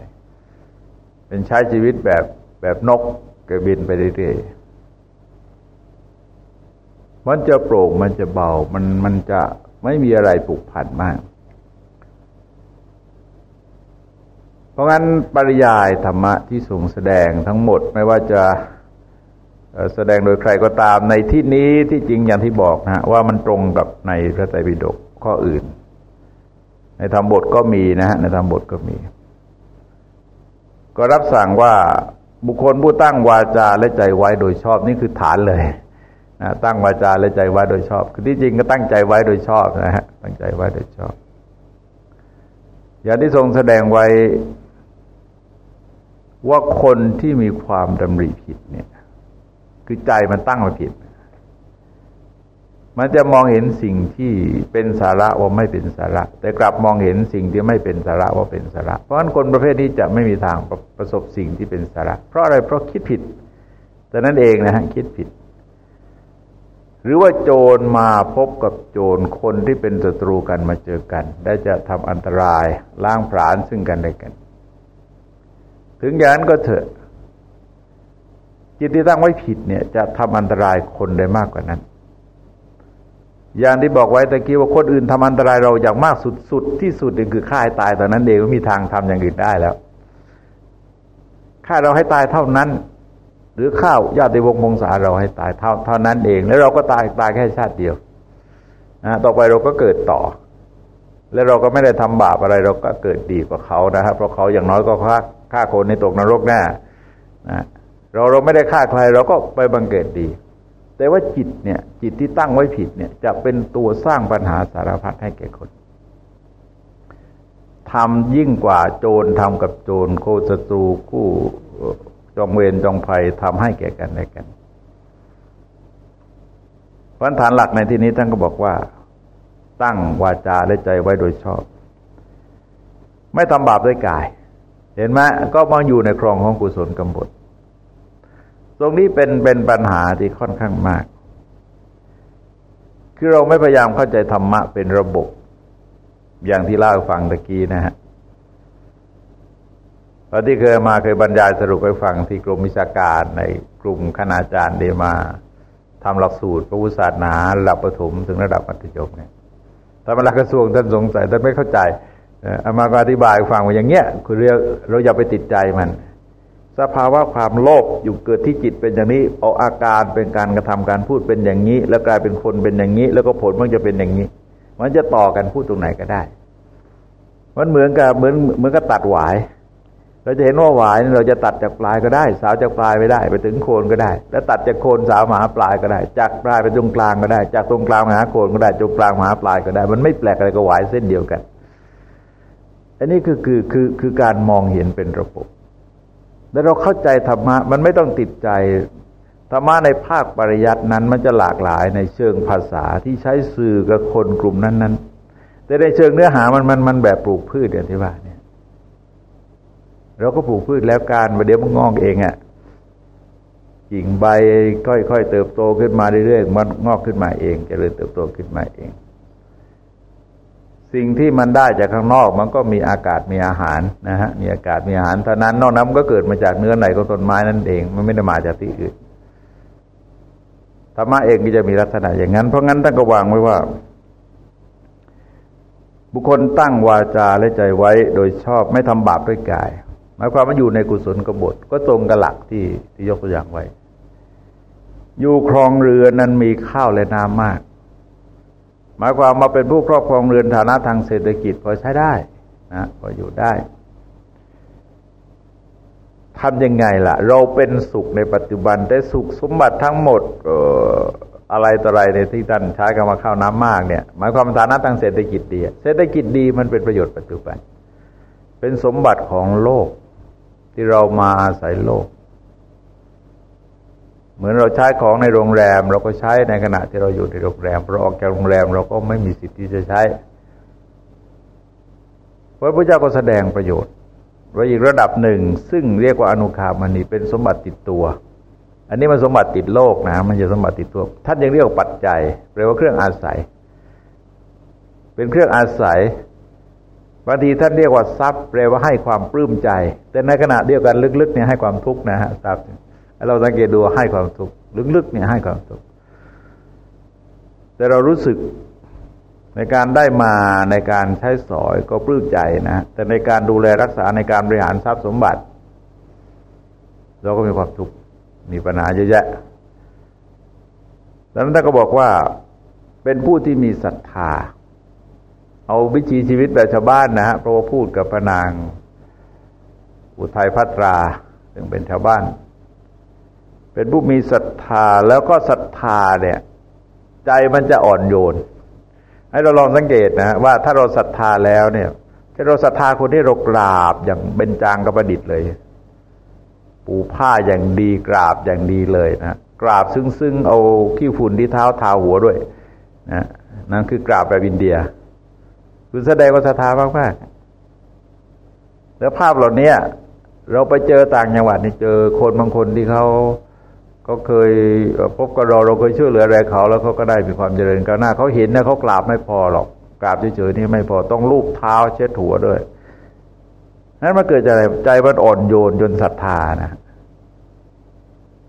เป็นใช้ชีวิตแบบแบบนกกระบินไปเรื่อยๆ มันจะโปร่งมันจะเบา มันมันจะไม่มีอะไรผูกพันมาก เพราะงั้นปริยายธรรมะที่ทรงแสดงทั้งหมดไม่ว่าจะแสดงโดยใครก็ตามในที่นี้ที่จริงอย่างที่บอกนะว่ามันตรงกับในพระไตรปิฎกข้ออื่น ในธรรมบทก็มีนะฮะในธรรมบทก็มี ก็รับสั่งว่าบุคคลผู้ตั้งวาจาและใจไว้โดยชอบนี่คือฐานเลย นะตั้งวาจาและใจไว้โดยชอบ คือที่จริงก็ตั้งใจไว้โดยชอบนะฮะตั้งใจไว้โดยชอบ อย่างที่ทรงแสดงไว้ว่าคนที่มีความดำริผิดเนี่ย คือใจมันตั้งมาผิด มันจะมองเห็นสิ่งที่เป็นสาระว่าไม่เป็นสาระ แต่กลับมองเห็นสิ่งที่ไม่เป็นสาระว่าเป็นสาระ เพราะฉะนั้นคนประเภทนี้จะไม่มีทางประสบสิ่งที่เป็นสาระ เพราะอะไรเพราะคิดผิดแต่นั้นเองนะฮะคิดผิด หรือว่าโจรมาพบกับโจรคนที่เป็นศัตรูกันมาเจอกัน ได้จะทำอันตรายล้างผลาญซึ่งกันและกัน ถึงอย่างนั้นก็เถอะ จิตที่ตั้งไว้ผิดเนี่ยจะทำอันตรายคนได้มากกว่านั้น อย่างที่บอกไว้ตะกี้ว่าคนอื่นทำอันตรายเราอย่างมากสุดๆที่สุดนี่คือฆ่าให้ตายตอนนั้นเองไม่มีทางทำอย่างอื่นได้แล้วฆ่าเราให้ตายเท่านั้น หรือข้าวญาติวงวงศาเราให้ตายเท่าเท่านั้นเอง แล้วเราก็ตายตายแค่ชาติเดียวนะต่อไปเราก็เกิดต่อ แล้วเราก็ไม่ได้ทำบาปอะไร เราก็เกิดดีกว่าเขานะครับเพราะเขาอย่างน้อยก็ฆ่าฆ่าคนในตกนรกแน่นะเราเราไม่ได้ฆ่าใครเราก็ไปบังเกิดดี แต่ว่าจิตเนี่ย จิตที่ตั้งไว้ผิดเนี่ย จะเป็นตัวสร้างปัญหาสารพัดให้แก่คนทำยิ่งกว่าโจรทำกับโจรโคศัตรูคู่ จองเวรจองภัยทำให้แก่กันและกันพันฐานหลักในที่นี้ท่านก็บอกว่า ตั้งวาจาและใจไว้โดยชอบ ไม่ทำบาปด้วยกาย เห็นไหมก็มาอยู่ในครองของกุศลกำบดตรงนี้เป็นเป็นปัญหาที่ค่อนข้างมาก คือเราไม่พยายามเข้าใจธรรมะเป็นระบบ อย่างที่เล่าฟังตะกี้นะฮะ ตอนที่เคยมาเคยบรรยายสรุปไปฟังที่กรมวิชาการในกลุ่มคณาจารย์เดมาทำหลักสูตรพระพุทธศาสนาระดับประถมถึงระดับมัธยมเนี่ยถ้ามาลักกระทรวงท่านสงสัยท่านไม่เข้าใจเอามาอธิบายฟังว่าอย่างเงี้ยคือเรียกเราอย่าไปติดใจมัน สภาวะความโลภอยู่เกิดที่จิตเป็นอย่างนี้เอาอาการเป็นการกระทำการพูดเป็นอย่างนี้ แล้วกลายเป็นคนเป็นอย่างนี้ แล้วก็ผลมันจะเป็นอย่างนี้ มันจะต่อกันพูดตรงไหนก็ได้ มันเหมือนกับเหมือนเหมือนกับตัดหวาย เราจะเห็นว่าหวายเราจะตัดจากปลายก็ได้ สาวจากปลายไปได้ ไปถึงโคนก็ได้ แล้วตัดจากโคนสาวมาหาปลายก็ได้ จากปลายไปตรงกลางก็ได้ จากตรงกลางมาหาโคนก็ได้ตรงกลางมาหาปลายก็ได้ มันไม่แปลกอะไรกับหวายเส้นเดียวกัน อันนี้คือคือคือคือการมองเห็นเป็นระบบ แล้วเราเข้าใจธรรมะมันไม่ต้องติดใจธรรมะในภาคปริยัตินั้นมันจะหลากหลายในเชิงภาษาที่ใช้สื่อกับคนกลุ่มนั้นๆแต่ในเชิงเนื้อหามันมันมันแบบปลูกพืชอย่างที่ว่าเนี่ย เราก็ปลูกพืชแล้วการมาเดี๋ยวมันงอกเองอะ่ะกิ่งใบค่อยๆเติบโตขึ้นมาเรื่อยๆมันงอกขึ้นมาเองจเจริญเติบโตขึ้นมาเอง สิ่งที่มันได้จากข้างนอกมันก็มีอากาศมีอาหารนะฮะมีอากาศมีอาหารเท่านั้นนอกนั้นก็เกิดมาจากเนื้อไหนของต้นไม้นั่นเอง มันไม่ได้มาจากที่อื่นธรรมะเองก็จะมีลักษณะอย่างนั้น เพราะงั้นท่านก็วางไว้ว่า บุคคลตั้งวาจาและใจไว้โดยชอบไม่ทำบาปด้วยกาย หมายความว่าอยู่ในกุศลกบฏก็ตรงกับหลักที่ที่ยกตัวอย่างไว้ อยู่ครองเรือนนั้นมีข้าวและน้ำมาก หมายความมาเป็นผู้ครอบครองเรือนฐานะทางเศรษฐกิจพอใช้ได้นะพออยู่ได้ทำยังไงล่ะ เราเป็นสุขในปัจจุบันแต่สุขสมบัติทั้งหมดออะไรต่ออะไรในที่ท่านใช้คำว่าข้าวน้ำมากเนี่ย หมายความฐานะทางเศรษฐกิจดี เศรษฐกิจดีมันเป็นประโยชน์ปัจจุบัน เป็นสมบัติของโลก ที่เรามาอาศัยโลก เหมือนเราใช้ของในโรงแรม เราก็ใช้ในขณะที่เราอยู่ในโรงแรมเราออกจากโรงแรม เราก็ไม่มีสิทธิ์ที่จะใช้พระพุทธเจ้าก็แสดงประโยชน์ไว้อีกระดับหนึ่ง ซึ่งเรียกว่าอนุคามณีเป็นสมบัติติดตัว อันนี้มันสมบัติติดโลกนะมันจะสมบัติติดตัวท่านยังเรียกว่าปัจจัยแปลว่าเครื่องอาศัย เป็นเครื่องอาศัย บางทีท่านเรียกว่าทรัพย์แปลว่าให้ความปลื้มใจ แต่ในขณะเดียวกันลึกๆเนี่ยให้ความทุกข์นะฮะทรัพย์เราสังเกตดูให้ความทุกข์ลึกๆเนี่ยให้ความทุกข์แต่เรารู้สึกในการได้มาในการใช้สอยก็ปลื้มใจนะแต่ในการดูแลรักษาในการบริหารทรัพย์สมบัติ เราก็มีความทุกข์มีปัญหาเยอะแยะดังนั้นท่านก็บอกว่าเป็นผู้ที่มีศรัทธา เอาวิชีชีวิตแบบชาวบ้านนะฮะเพราะว่าพูดกับพนาง อุทัยพัตรา ซึ่งเป็นชาวบ้าน เป็นผู้มีศรัทธาแล้วก็ศรัทธาเนี่ย ใจมันจะอ่อนโยน ให้เราลองสังเกตนะว่าถ้าเราศรัทธาแล้วเนี่ยถ้าเราศรัทธาคนที่เรากราบอย่างเป็นจางกระประดิษฐ์เลย ปูผ้าอย่างดีกราบอย่างดีเลยนะกราบซึ่งซึ่งเอาขี้ฝุ่นที่เท้าทาหัวด้วยนะนั่นคือกราบแบบอินเดีย คือแสดงว่าศรัทธามากมากแล้วภาพเหล่านี้เราไปเจอต่างจังหวัดนี่เจอคนบางคนที่เขาเขาเคยพบกับเราเราเคยช่วยเหลืออะไรเขา แล้วเขาก็ได้มีความเจริญก้าวหน้าเขาเห็นนะเขากราบไม่พอหรอกกราบเฉยๆนี่ไม่พอต้องลูบเท้าเช็ดหัวด้วยนั้นมาเกิดจากอะไรใจมันอ่อนโยนจนศรัทธานะ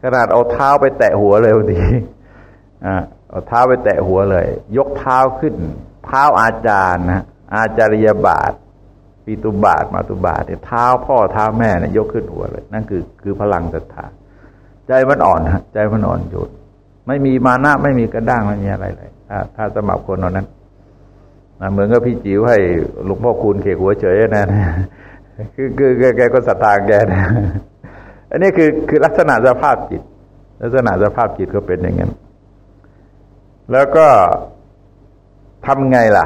ขนาดเอาเท้าไปแตะหัวเลยดีอ่าเอาเท้าไปแตะหัวเลย ยกเท้าขึ้น เท้าอาจารย์นะ อาจาริยบาทปีตุบาทมาตุบาทเนี่ยเท้าพ่อเท้าแม่เนี่ยยกขึ้นหัวเลย นั่นคือคือพลังศรัทธาใจมันอ่อนฮะใจมันอ่อนโยนไม่มีมานะไม่มีกระด้างไม่มีอะไรเลยถ้าถ้าสมัครคนเหล่านั้นเหมือนกับพี่จิ๋วให้หลวงพ่อคูณเขกหัวเฉยนะคือคือแกก็ศรัทธาแกนะอันนี้คือคือลักษณะสภาพจิต ลักษณะสภาพจิตก็เป็นอย่างนั้นแล้วก็ทำไงล่ะ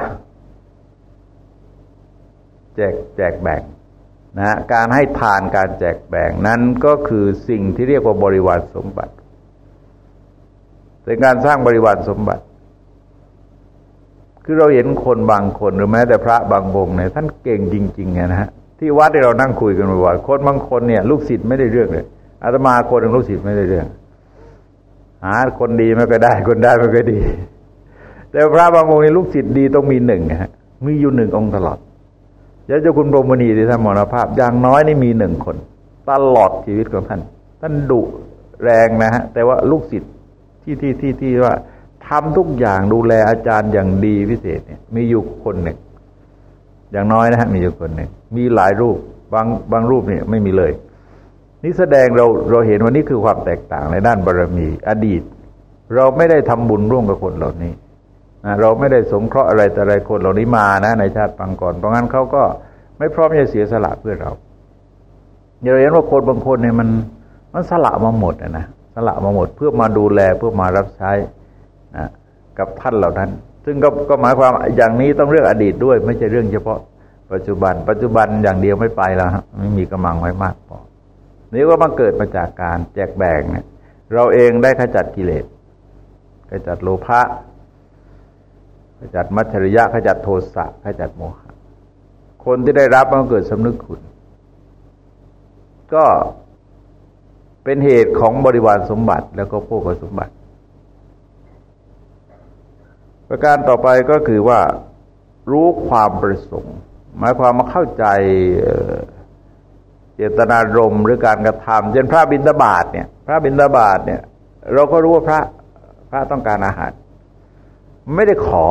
แจกแจกแบ่งนะการให้ทานการแจกแบ่งนั้นก็คือสิ่งที่เรียกว่าบริวารสมบัติเป็นการสร้างบริวารสมบัติ คือเราเห็นคนบางคนหรือแม้แต่พระบางองค์เนี่ยท่านเก่งจริงๆนะฮะที่วัดที่เรานั่งคุยกันบ่อยๆคนบางคนเนี่ยลูกศิษย์ไม่ได้เรื่องเลยอาตมาคนหนึ่งลูกศิษย์ไม่ได้เรื่อง หาคนดีไม่ก็ได้ คนได้ไม่ก็ดี แต่พระบางองค์นี่ลูกศิษย์ดีต้องมีหนึ่งฮะมีอยู่หนึ่งองค์ตลอด ยะเจ้าคุณบรมณีที่ท่านมรณภาพ อย่างน้อยนี่มีหนึ่งคน ตลอดชีวิตของท่าน ท่านดุแรงนะฮะ แต่ว่าลูกศิษย์ที่ที่ที่ที่ว่าทำทุกอย่างดูแลอาจารย์อย่างดีพิเศษเนี่ย มีอยู่คนหนึ่ง อย่างน้อยนะฮะ มีอยู่คนหนึ่ง มีหลายรูปบางบางรูปเนี่ยไม่มีเลย นี่แสดงเราเราเห็นว่านี่คือความแตกต่างในด้านบารมี อดีต เราไม่ได้ทำบุญร่วมกับคนเหล่านี้ เราไม่ได้สงเคราะห์อะไรแต่อะไรคนเหล่านี้มานะในชาติปังก่อน เพราะงั้นเขาก็ไม่พร้อมจะเสียสละเพื่อเราเราเห็นว่าคนบางคนเนี่ยมันมันสละมาหมดนะสละมาหมดเพื่อมาดูแลเพื่อมารับใช้นะกับท่านเหล่านั้น ซึ่งก็ก็หมายความอย่างนี้ต้องเรื่องอดีตด้วย ไม่ใช่เรื่องเฉพาะ ปัจจุบัน ปัจจุบันอย่างเดียวไม่ไปแล้วไม่มีกำลังไว้มากพอนี่ก็มาเกิดมาจากการแจกแบ่งเนี่ย เราเองได้ขจัดกิเลสขจัดโลภะ ขจัดมัจฉริยะขจัดโทสะขจัดโมหะ คนที่ได้รับมันเกิดสำนึกคุณ ก็เป็นเหตุของบริวารสมบัติแล้วก็พวกสมบัติ ประการต่อไปก็คือว่ารู้ความประสงค์ หมายความมาเข้าใจเจตนารมณ์หรือการกระทำเช่นพระบิณฑบาตเนี่ย พระบิณฑบาตเนี่ย เราก็รู้ว่าพระพระต้องการอาหาร ไม่ได้ขอ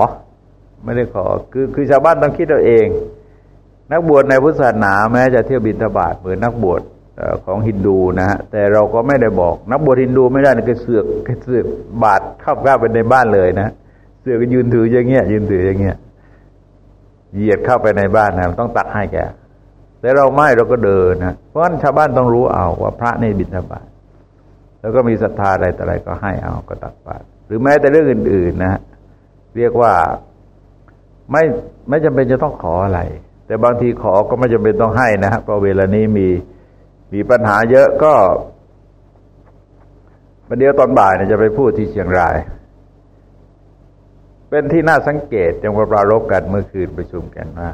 ไม่ได้ขอ คือคือชาวบ้านต้องคิดเอาเอง นักบวชในพุทธศาสนาแม้จะเที่ยวบินทบาทเหมือนนักบวชของฮินดูนะฮะแต่เราก็ไม่ได้บอก นักบวชฮินดูไม่ได้ก็เสือกเสือกบาทเข้าเข้าไปในบ้านเลยนะเสือก็ยืนถืออย่างเงี้ยยืนถืออย่างเงี้ยเหยียดเข้าไปในบ้านนะต้องตักให้แกแต่เราไม่เราก็เดินนะเพราะฉะนั้นชาวบ้านต้องรู้เอาว่าพระในบิณฑบาตแล้วก็มีศรัทธาอะไรแต่อะไรก็ให้เอาก็ตักบาตรหรือแม้แต่เรื่องอื่น ๆ นะฮะ เรียกว่าไม่ไม่จำเป็นจะต้องขออะไร แต่บางทีขอก็ไม่จำเป็นต้องให้นะฮะเพราะเวลานี้มีมีปัญหาเยอะก็ประเดี๋ยวตอนบ่ายเนี่ยจะไปพูดที่เชียงราย เป็นที่น่าสังเกตจังหวะปรารบกันเมื่อคืนประชุมกันว่า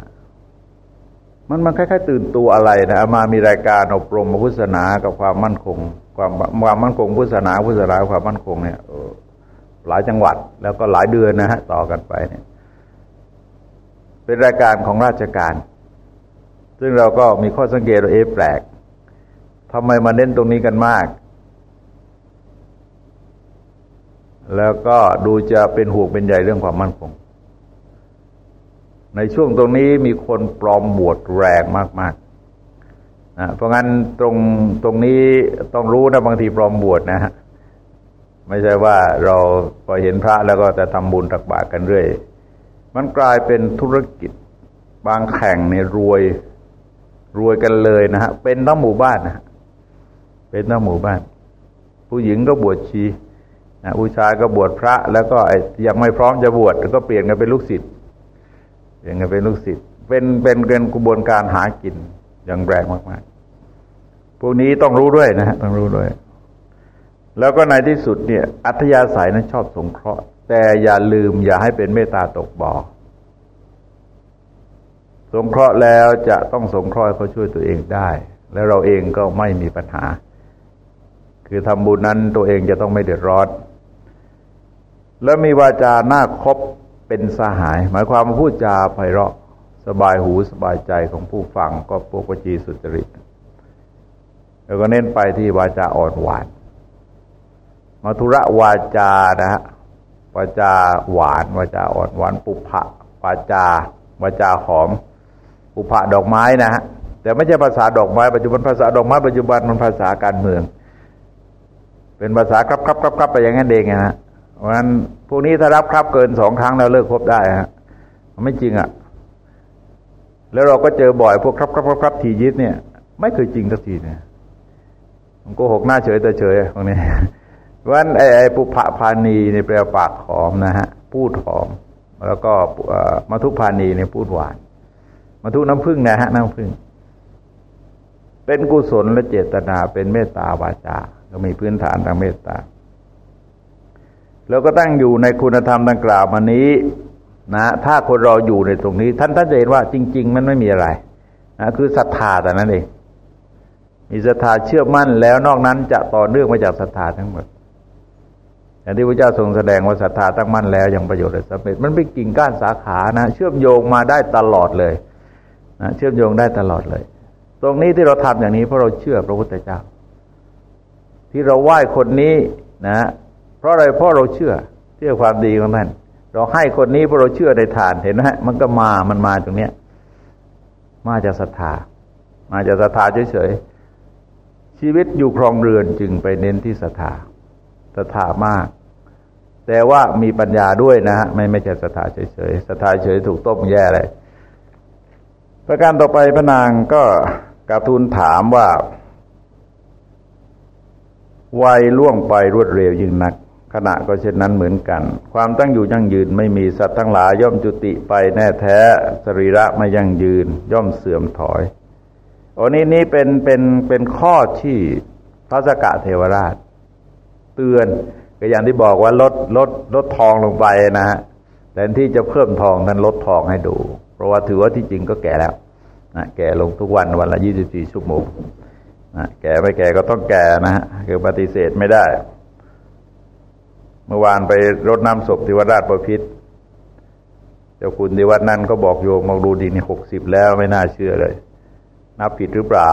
มันมันคล้ายๆตื่นตัวอะไรนะมามีรายการอบรมพุทธศาสนากับความมั่นคง ความความมั่นคงพุทธศาสนาพุทธศาสนาความมั่นคงเนี่ย หลายจังหวัด แล้วก็หลายเดือนนะฮะต่อกันไปเนี่ยเป็นรายการของราชการ ซึ่งเราก็มีข้อสังเกตว่าเอแปลกทำไมมาเน้นตรงนี้กันมาก แล้วก็ดูจะเป็นห่วงเป็นใหญ่เรื่องความมั่นคง ในช่วงตรงนี้มีคนปลอมบวชแรงมากๆนะเพราะงั้นตรงตรงนี้ต้องรู้นะบางทีปลอมบวชนะฮะ ไม่ใช่ว่าเราพอเห็นพระแล้วก็จะทำบุญตักบาตรกันเรื่อย มันกลายเป็นธุรกิจบางแข่งเนี่ยรวยรวยกันเลยนะฮะ เป็นทั้งหมู่บ้านนะเป็นทั้งหมู่บ้าน ผู้หญิงก็บวชชีนะผู้ชายก็บวชพระ แล้วก็ยังไม่พร้อมจะบวชก็เปลี่ยนกันเป็นลูกศิษย์เปลี่ยนกันเป็นลูกศิษย์เป็นเป็นเป็นกระบวนการหากินอย่างแรงมากๆพวกนี้ต้องรู้ด้วยนะฮะต้องรู้ด้วย แล้วก็ในที่สุดเนี่ย อัธยาศัยนั้นชอบสงเคราะห์ แต่อย่าลืมอย่าให้เป็นเมตตาตกบ่อสงเคราะห์แล้วจะต้องสงเคราะห์เขาช่วยตัวเองได้ แล้วเราเองก็ไม่มีปัญหา คือทำบุญนั้นตัวเองจะต้องไม่เดือดร้อนแล้วมีวาจาหน้าคบเป็นสหาย หมายความว่าพูดจาไพเราะสบายหูสบายใจของผู้ฟังก็ปกจีสุจริต แล้วก็เน้นไปที่วาจาอ่อนหวาน มัทุระวาจานะฮะวาจาหวานวาจาอ่อนหวานปุพะวาจาวาจาหอมปุพะดอกไม้นะฮะแต่ไม่ใช่ภาษาดอกไม้ปัจจุบันภาษาดอกไม้ปัจจุบันมันภาษาการเมือง เป็นภาษาครับครับครับครับไปอย่างนั้นเองนะฮะเพราะฉะนั้นพวกนี้ถ้ารับครับเกินสองครั้งแล้วเลิกคบได้ฮะมันไม่จริงอะ แล้วเราก็เจอบ่อยพวกครับครับครับครับทียิดเนี่ย ไม่เคยจริงสักทีเนี่ยมันโกหกหน้าเฉยแต่เฉย พวกนี้วันไอ้ปุพพานีในแปลปากหอมนะฮะ พูดหอม แล้วก็มาทุพานีในพูดหวานมาทุน้ำพึ่งนะฮะน้ำพึ่ง เป็นกุศลและเจตนาเป็นเมตตาวาจา ก็มีพื้นฐานทางเมตตา แล้วก็ตั้งอยู่ในคุณธรรมดังกล่าวมานี้นะถ้าคนเราอยู่ในตรงนี้ ท่านท่านจะเห็นว่าจริง ๆ มันไม่มีอะไรนะคือศรัทธาแต่นั้นเองมีศรัทธาเชื่อมั่นแล้วนอกนั้นจะต่อเนื่องมาจากศรัทธาทั้งหมด อย่างที่พระเจ้าทรงแสดงว่าศรัทธาตั้งมั่นแล้วยังประโยชน์สำเร็จมันเป็นกิ่งก้านสาขานะเชื่อมโยงมาได้ตลอดเลยนะเชื่อมโยงได้ตลอดเลย ตรงนี้ที่เราทำอย่างนี้เพราะเราเชื่อพระพุทธเจ้า ที่เราไหว้คนนี้นะ เพราะอะไรเพราะเราเชื่อเชื่อความดีของท่านเราให้คนนี้เพราะเราเชื่อในทานเห็นไหมมันก็มามันมาตรงเนี้ย มาจากศรัทธา มาจากศรัทธาเฉยๆชีวิตอยู่ครองเรือนจึงไปเน้นที่ศรัทธาศรัทธามาก แต่ว่ามีปัญญาด้วยนะฮะไม่ไม่ใช่ศรัทธาเฉยๆศรัทธาเฉยถูกต้มแย่เลยประการต่อไปพระนางก็กราบทูลถามว่าวัยล่วงไปรวดเร็วยิ่งนัก ขณะก็เช่นนั้นเหมือนกัน ความตั้งอยู่ยั่งยืนไม่มีสัตว์ทั้งหลายย่อมจุติไปแน่แท้สรีระไม่ยั่งยืน ย่อมเสื่อมถอยอันนี้นี่เป็นเป็นเป็นข้อที่พระสกะเทวราช เตือน ก็อย่างที่บอกว่าลดลดลดทองลงไปนะฮะแต่ที่จะเพิ่มทองนั้นลดทองให้ดู เพราะว่าถือว่าที่จริงก็แก่แล้วนะแก่ลงทุกวันวันละยี่สิบสี่ชั่วโมงนะแก่ไม่แก่ก็ต้องแก่นะฮะคือปฏิเสธไม่ได้ เมื่อวานไปรดน้ำศพที่วัดราชประพิษเจ้าคุณที่วัดนั้นก็บอกโยมมองดูดีนี่หกสิบแล้วไม่น่าเชื่อเลย นับผิดหรือเปล่า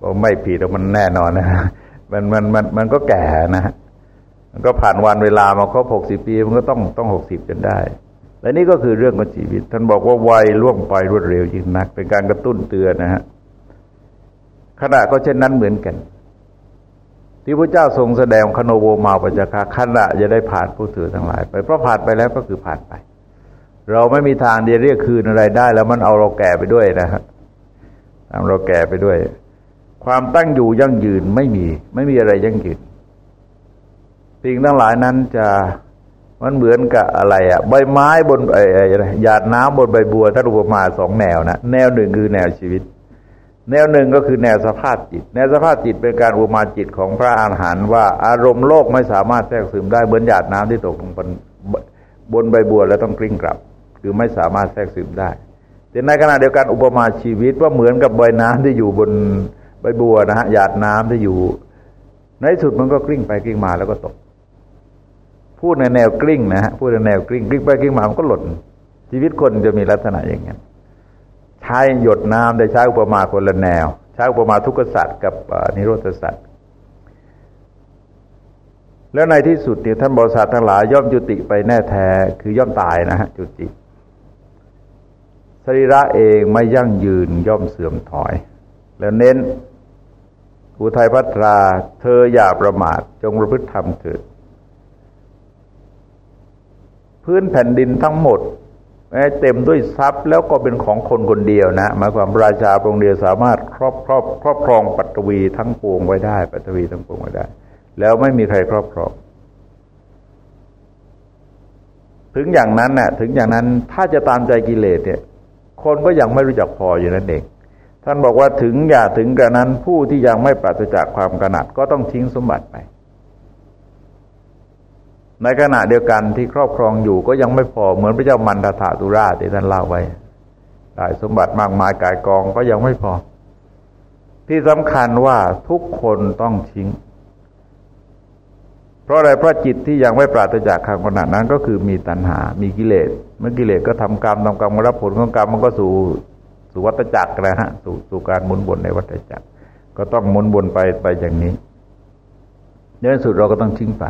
บอกไม่ผิดแต่มันแน่นอนนะมันมันมันมันก็แก่นะฮะ มันก็ผ่านวันเวลามาครบหกสิบปี มันก็ต้องต้องหกสิบจนได้ และนี่ก็คือเรื่องของชีวิต ท่านบอกว่าวัยล่วงไปรวดเร็วยิ่งนัก เป็นการกระตุ้นเตือนนะฮะขณะก็เช่นนั้นเหมือนกัน ที่พระเจ้าทรงแสดงคโนโวมาปัจจคาขณะจะได้ผ่านผู้ถือทั้งหลาย ไปเพราะผ่านไปแล้วก็คือผ่านไป เราไม่มีทางจะเรียกคืนอะไรได้ แล้วมันเอาเราแก่ไปด้วยนะฮะทำเราแก่ไปด้วย ความตั้งอยู่ยั่งยืนไม่มี ไม่มีอะไรยั่งยืน สิ่งทั้งหลายนั้นจะมันเหมือนกับอะไรอะใบไม้บนไอ้หยาดน้ำบนใบบัวถ้าอุปมาสองแนวนะแนวหนึ่งคือแนวชีวิต แนวหนึ่งก็คือแนวสภาพจิต แนวสภาพจิตเป็นการอุปมาจิตของพระอาหารหันต์ว่าอารมณ์โลกไม่สามารถแทรกซึมได้เหมือนหยาดน้ำที่ตกลงบนบนใบบัวแล้วต้องกลิ้งกลับ คือไม่สามารถแทรกซึมได้ แต่ในขณะเดียวกันอุปมาชีวิตว่าเหมือนกับใบน้ำที่อยู่บนใบบัวนะฮะหยาดน้ำที่อยู่ ในสุดมันก็กลิ้งไปกลิ้งมาแล้วก็ตก พูดในแนวกลิ้งนะฮะพูดในแนวกลิ้งกลิ้งไปกลิ้งมามันก็หล่น ชีวิตคนจะมีลักษณะอย่างนี้ใช้หยดน้ำได้ใช้อุปมาคนละแนว ใช้อุปมาทุกขสัตว์กับนิโรธสัตว์แล้วในที่สุดเนี่ยท่านบริษัททั้งหลายย่อมจุติไปแน่แท้ คือย่อมตายนะฮะจุติสรีระเองไม่ยั่งยืนย่อมเสื่อมถอย แล้วเน้นอุทัยพัตรา เธออย่าประมาทจงประพฤติธรรมเถิด พื้นแผ่นดินทั้งหมดเต็มด้วยทรัพย์แล้วก็เป็นของคนคนเดียวนะหมายความราชาพระองค์เดียวสามารถครอบครอบครอบครองปัตวีทั้งปวงไว้ได้ ปัตวีทั้งปวงไว้ได้ แล้วไม่มีใครครอบครอง ถึงอย่างนั้นน่ะถึงอย่างนั้นถ้าจะตามใจกิเลสเนี่ย คนก็ยังไม่รู้จักพออยู่นั่นเองท่านบอกว่าถึงอย่าถึงกระนั้นผู้ที่ยังไม่ปราศจากความกระหนัดก็ต้องทิ้งสมบัติไป ในขณะเดียวกันที่ครอบครองอยู่ก็ยังไม่พอเหมือนพระเจ้ามันตถาตุราชที่ท่านเล่าไว้ได้สมบัติมากมายกายกองก็ยังไม่พอ ที่สำคัญว่าทุกคนต้องทิ้ง เพราะอะไรเพราะจิตที่ยังไม่ปราศจากขังขนาดนั้น ก็คือมีตัณหา มีกิเลส เมื่อกิเลสก็ทำกรรมทำกรรมมารับผลของกรรมมันก็สู่สู่วัฏจักรนะฮะสู่สู่การหมุนวนในวัฏจักร ก็ต้องหมุนวนไปไปอย่างนี้ในที่สุดเราก็ต้องทิ้งไป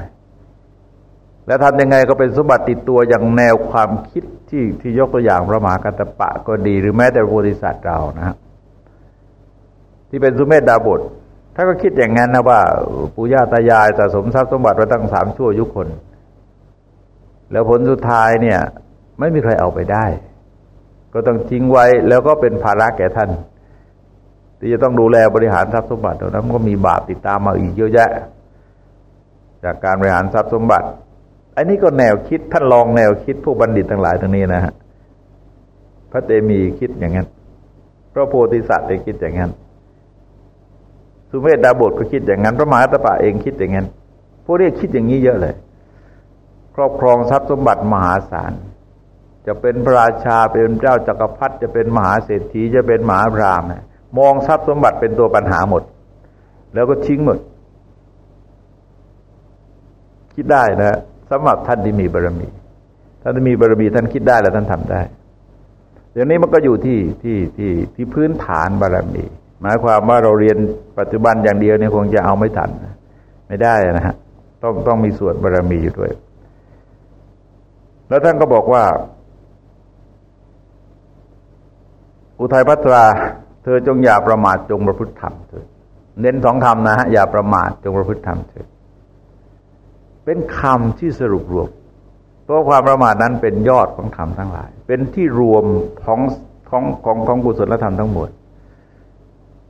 แล้วทำยังไงก็เป็นสมบัติติดตัวอย่างแนวความคิดที่ที่ยกตัวอย่างพระมหากัตปะก็ดีหรือแม้แต่โพธิสัตว์เรานะที่เป็นสุเมธดาบทถ้าก็คิดอย่างนั้นนะว่าปู่ย่าตายายสะสมทรัพย์สมบัติไว้ตั้งสามชั่วยุคน แล้วผลสุดท้ายเนี่ย ไม่มีใครเอาไปได้ ก็ต้องทิ้งไว้แล้วก็เป็นภาระแก่ท่าน ที่จะต้องดูแลบริหารทรัพย์สมบัติแล้วนั้นก็มีบาปติดตามมาอีกเยอะแยะ จากการบริหารทรัพย์สมบัติ อันนี้ก็แนวคิดท่านลองแนวคิดพวกบัณฑิตทั้งหลายตรงนี้นะฮะพระเตมีคิดอย่างนั้นพระโพธิสัตว์เองคิดอย่างนั้น สุเมธดาบทก็คิดอย่างนั้น พระมหาตปะเองคิดอย่างนั้นพวกนี้คิดอย่างนี้เยอะเลย ครอบครองทรัพย์สมบัติมหาศาลจะเป็นพระราชาเป็นเจ้าจักรพรรดิจะเป็นมหาเศรษฐีจะเป็นมหาพรามมองทรัพย์สมบัติเป็นตัวปัญหาหมด แล้วก็ทิ้งหมด คิดได้นะ สำหรับท่านที่มีบารมี ท่านที่มีบารมีท่านคิดได้แล้วท่านทำได้เดี๋ยวนี้มันก็อยู่ที่ที่ที่ที่พื้นฐานบารมี หมายความว่าเราเรียนปัจจุบันอย่างเดียวเนี่ยคงจะเอาไม่ทันไม่ได้นะฮะต้องต้องมีส่วนบารมีอยู่ด้วย แล้วท่านก็บอกว่า อุทัยพัตรา เธอจงอย่าประมาทจงประพฤติธรรมเถิดเน้นสองคำนะฮะอย่าประมาทจงประพฤติธรรมเถิด เป็นคำที่สรุปรวม เพราะความประมาทนั้นเป็นยอดของธรรมทั้งหลาย เป็นที่รวมของของของของกุศลธรรมทั้งหมด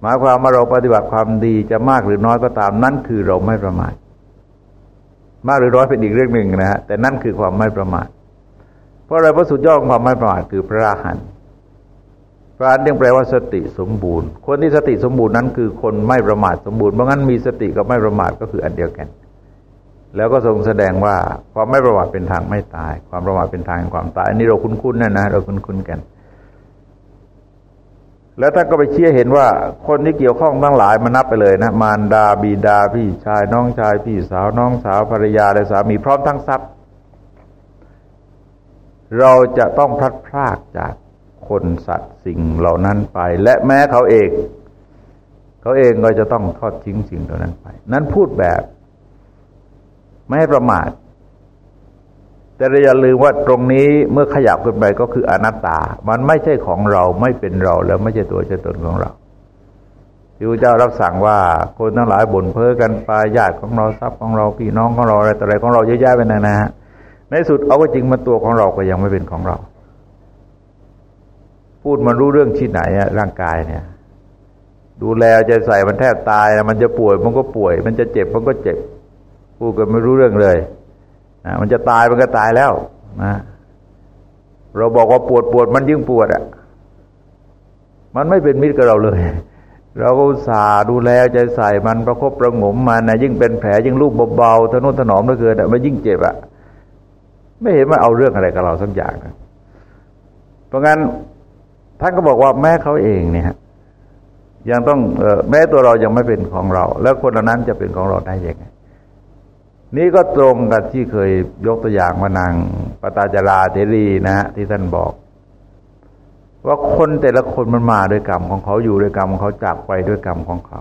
หมายความว่าเราปฏิบัติความดีจะมากหรือน้อยก็ตามนั่นคือเราไม่ประมาทมากหรือน้อยเป็นอีกเรื่องหนึ่งนะฮะแต่นั่นคือความไม่ประมาทเพราะอะไรพระสุดยอดของความไม่ประมาทคือพระราหันพระอันยังแปลว่าสติสมบูรณ์ คนที่สติสมบูรณ์นั้นคือคนไม่ประมาทสมบูรณ์เพราะงั้นมีสติกับไม่ประมาทก็คืออันเดียวกัน แล้วก็ทรงแสดงว่าความไม่ประมาทเป็นทางไม่ตาย ความประมาทเป็นทางความตาย อันนี้เราคุ้นๆนะนะเราคุ้นๆกัน แล้วท่านก็ไปเชี่ยเห็นว่า คนที่เกี่ยวข้องทั้งหลายมานับไปเลยนะมารดาบิดาพี่ชายน้องชาย พี่สาวน้องสาวภรรยาและสามีพร้อมทั้งทรัพย์ เราจะต้องพลัดพรากจากคนสัตว์สิ่งเหล่านั้นไป และแม้เขาเอง เขาเองก็จะต้องทอดทิ้งสิ่งเหล่านั้นไป นั้นพูดแบบ ไม่ให้ประมาท แต่เราอย่าลืมว่าตรงนี้เมื่อขยับขึ้นไปก็คืออนัตตา มันไม่ใช่ของเราไม่เป็นเราแล้วไม่ใช่ตัวใช่ตนของเราที่พระเจ้ารับสั่งว่าคนทั้งหลายบ่นเพ้อกันไปญาติของเราทรัพย์ของเราพี่น้องของเราอะไรต่ออะไรของเราเยอะแยะไปนะนะฮะในสุดเอาก็จริงมันตัวของเราก็ยังไม่เป็นของเรา พูดมันรู้เรื่องที่ไหนอะร่างกายเนี่ย ดูแลจะใส่มันแทบตายมันจะป่วยมันก็ป่วย มันจะเจ็บมันก็เจ็บ พูดกันไม่รู้เรื่องเลยนะมันจะตายมันก็ตายแล้วนะเราบอกว่าปวดปวดมันยิ่งปวดอะ่ะ มันไม่เป็นมิตรกับเราเลย เราก็สาดูแลใจใส่มันประคบประงมมันนะยิ่งเป็นแผลยิ่งลูกเบาๆทนุถนอมเหลือเกินมันยิ่งเจ็บอะ่ะ ไม่เห็นว่าเอาเรื่องอะไรกับเราสักอย่างนะเพราะงั้นท่านก็บอกว่าแม่เขาเองเนี่ยยังต้องออแม้ตัวเรายังไม่เป็นของเรา แล้วคนเหล่านั้นจะเป็นของเราได้ยังไง นี่ก็ตรงกับที่เคยยกตัวอย่างมานางปตาจราเทรีนะฮะที่ท่านบอก ว่าคนแต่ละคนมันมาด้วยกรรมของเขาอยู่ด้วยกรรมของเขาจากไปด้วยกรรมของเขา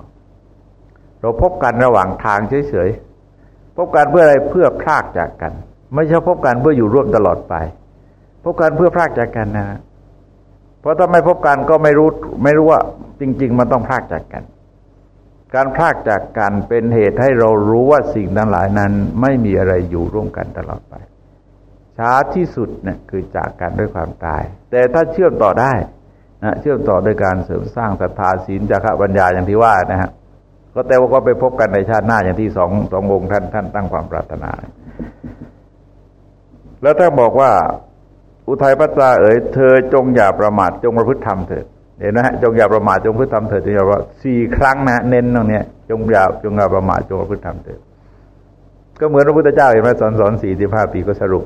เราพบกันระหว่างทางเฉยๆพบกันเพื่ออะไรเพื่อพลากจากกัน ไม่ใช่พบกันเพื่ออยู่ร่วมตลอดไป พบกันเพื่อพลากจากกันนะเพราะถ้าไม่พบกันก็ไม่รู้ไม่รู้ว่าจริง ๆ มันต้องพลากจากกัน การพลากจากกันเป็นเหตุให้เรารู้ว่าสิ่งทั้งหลายนั้น ไม่มีอะไรอยู่ร่วมกันตลอดไป ช้าที่สุดเนี่ยคือจากกันด้วยความตาย แต่ถ้าเชื่อมต่อได้นะเชื่อมต่อโดยการเสริมสร้างศรัทธาศีลจาระปัญญาอย่างที่ว่านะฮะก็แต่ว่าก็ไปพบกันในชาติหน้าอย่างที่สองสององค์ท่านท่านตั้งความปรารถนา แล้วถ้าบอกว่า อุทัยภัททาเอ๋ยเธอจงอย่าประมาทจงประพฤติธรรมเถิด เห็นไหมฮะจงอย่าประมาทจงประพฤติธรรมเถิดจงอย่าว่าสี่ครั้งนะเน้นตรงนี้จงอย่าจงอย่าประมาทจงประพฤติธรรมเถิดก็เหมือนพระพุทธเจ้าเห็นไหมสอนสอนสี่สิบห้าปีก็สรุป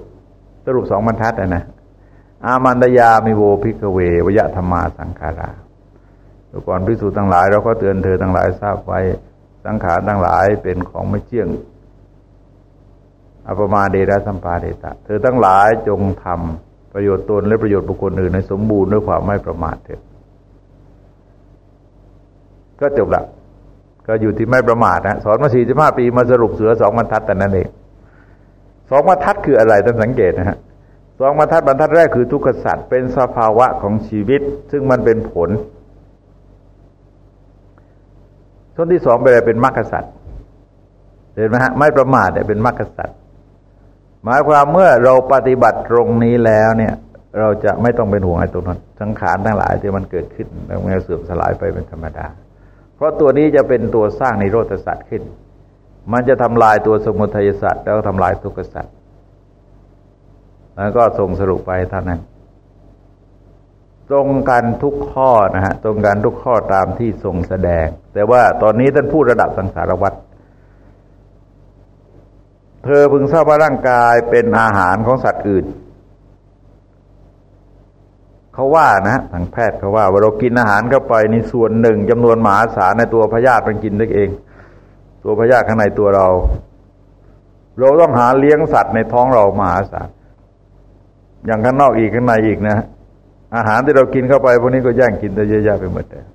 สรุปสองบรรทัดนะอามันตยามิโว ภิกขะเว วะยะธัมมาสังขาราดูก่อนพิสูจน์ทั้งหลาย เราก็เตือนเธอทั้งหลายทราบไว้สังขารทั้งหลายเป็นของไม่เที่ยงอภมาเดระสัมปาเดตะ เธอทั้งหลายจงทำประโยชน์ตนและประโยชน์บุคคลอื่นในสมบูรณ์ด้วยความไม่ประมาทเถิด ก็จบละก็อยู่ที่ไม่ประมาทนะสอนมาสี่สิบห้าปีมาสรุปเสือสองบรรทัดแต่นั้นเองสองบรรทัดคืออะไรท่านสังเกตนะฮะสองบรรทัดบรรทัดแรกคือทุกขสัตว์เป็นสภาวะของชีวิต ซึ่งมันเป็นผลส่วนที่สองเป็นอะไรเป็นมรรคสัตว์เห็นไหมฮะไม่ประมาทเนี่ยเป็นมรรคสัตว์หมายความเมื่อเราปฏิบัติตรงนี้แล้วเนี่ย เราจะไม่ต้องเป็นห่วงไอ้ตรงนั้นสังขารทั้งหลายที่มันเกิดขึ้นแล้วมันเสื่อมสลายไปเป็นธรรมดา ราะตัวนี้จะเป็นตัวสร้างในโรธสัตว์ขึ้น มันจะทำลายตัวสมุทัยสัตว์แล้วทำลายทุกขสัตว์แล้วก็ส่งสรุปไปเท่านั้น ตรงกันทุกข้อนะฮะตรงกันทุกข้อตามที่ทรงแสดง แต่ว่าตอนนี้ท่านพูดระดับสังสารวัตรเธอพึงทราบว่าร่างกายเป็นอาหารของสัตว์อื่น เขาว่านะทางแพทย์เขาว่าว่าเรากินอาหารเข้าไปในส่วนหนึ่งจำนวนมหาศาลในตัวพยาธิมันกินได้เอง ตัวพยาธิข้างในตัวเรา เราต้องหาเลี้ยงสัตว์ในท้องเรามหาศาลอย่างข้างนอกอีกข้างในอีกนะอาหารที่เรากินเข้าไปพวกนี้ก็แย่งกินแต่เยอะแยะไปหมดเลย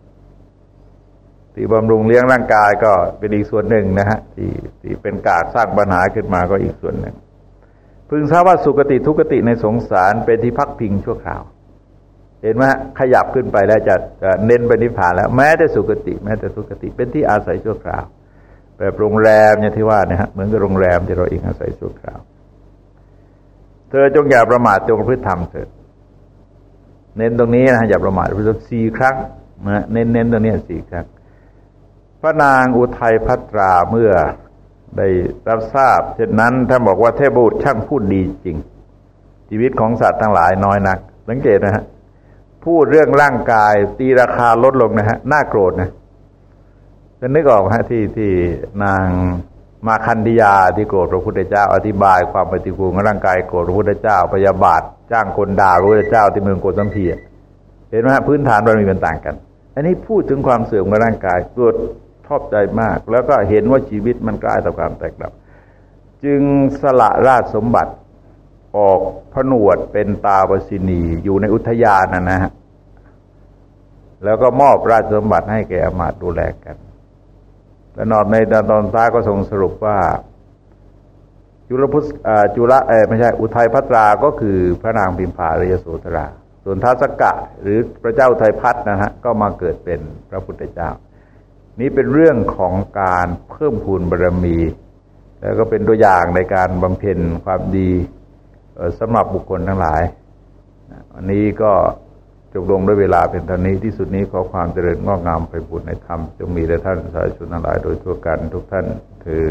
ที่บำรุงเลี้ยงร่างกายก็เป็นอีกส่วนหนึ่งนะฮะที่ที่เป็นกาดสร้างปัญหาขึ้นมาก็อีกส่วนหนึ่งพึงทราบว่าสุกติทุกติในสงสารเป็นที่พักพิงชั่วคราว เห็นไหมขยับขึ้นไปแล้วจะจะเน้นไปนิพพานแล้ว แม้แต่สุกติ แม้แต่ทุกติเป็นที่อาศัยชั่วคราวแบบโรงแรมเนี่ยที่ว่านะฮะเหมือนกับโรงแรมที่เราเองอาศัยชั่วคราว เธอจงอย่าประมาทจงพฤติธรรมเถิดเน้นตรงนี้นะอย่าประมาทพฤติธรรมสี่ครั้งนะเน้นเน้นตรงนี้สี่ครั้งพระนางอุทัยพัตราเมื่อได้รับทราบเช่นนั้นท่านบอกว่าเทพบุตรช่างพูดดีจริง ชีวิตของสัตว์ทั้งหลายน้อยนัก สังเกตนะฮะ พูดเรื่องร่างกาย ตีราคาลดลงนะฮะน่าโกรธนะจะนึกออกฮะที่ที่นางมาคันธยาที่โกรธพระพุทธเจ้า อธิบายความปฏิกูลของร่างกายโกรธพระพุทธเจ้าพยาบาท จ้างคนด่าพระพุทธเจ้าที่เมืองโกสัมพีเห็นไหมฮะพื้นฐานมันมีเป็นต่างกัน อันนี้พูดถึงความเสื่อมของร่างกายโกรธชอบใจมาก แล้วก็เห็นว่าชีวิตมันใกลายต่อความแตกดับ จึงสละราชสมบัติ ออกผนวดเป็นตาวสินีอยู่ในอุทยานนะนะฮะแล้วก็มอบราชสมบัติให้แก่อมาตดูแลกันและนอนในตอนท้ายก็ทรงสรุปว่าจุลพุทธจุลเอไม่ใช่อุทัยพัตรา ก็คือพระนางพิมพาริยโสธรา ส่วนทัศกะ หรือพระเจ้าไทยพัฒนะฮะก็มาเกิดเป็นพระพุทธเจ้า นี้เป็นเรื่องของการเพิ่มพูนบารมี แล้วก็เป็นตัวอย่างในการบำเพ็ญความดี สำหรับบุคคลทั้งหลายวันนี้ก็จบลงด้วยเวลาเป็นเท่านี้ที่สุดนี้ขอความเจริญงอกงามไปบุญในธรรมจงมีแด่ท่านสาธุชนทั้งหลายโดยทั่วกันทุกท่านคือ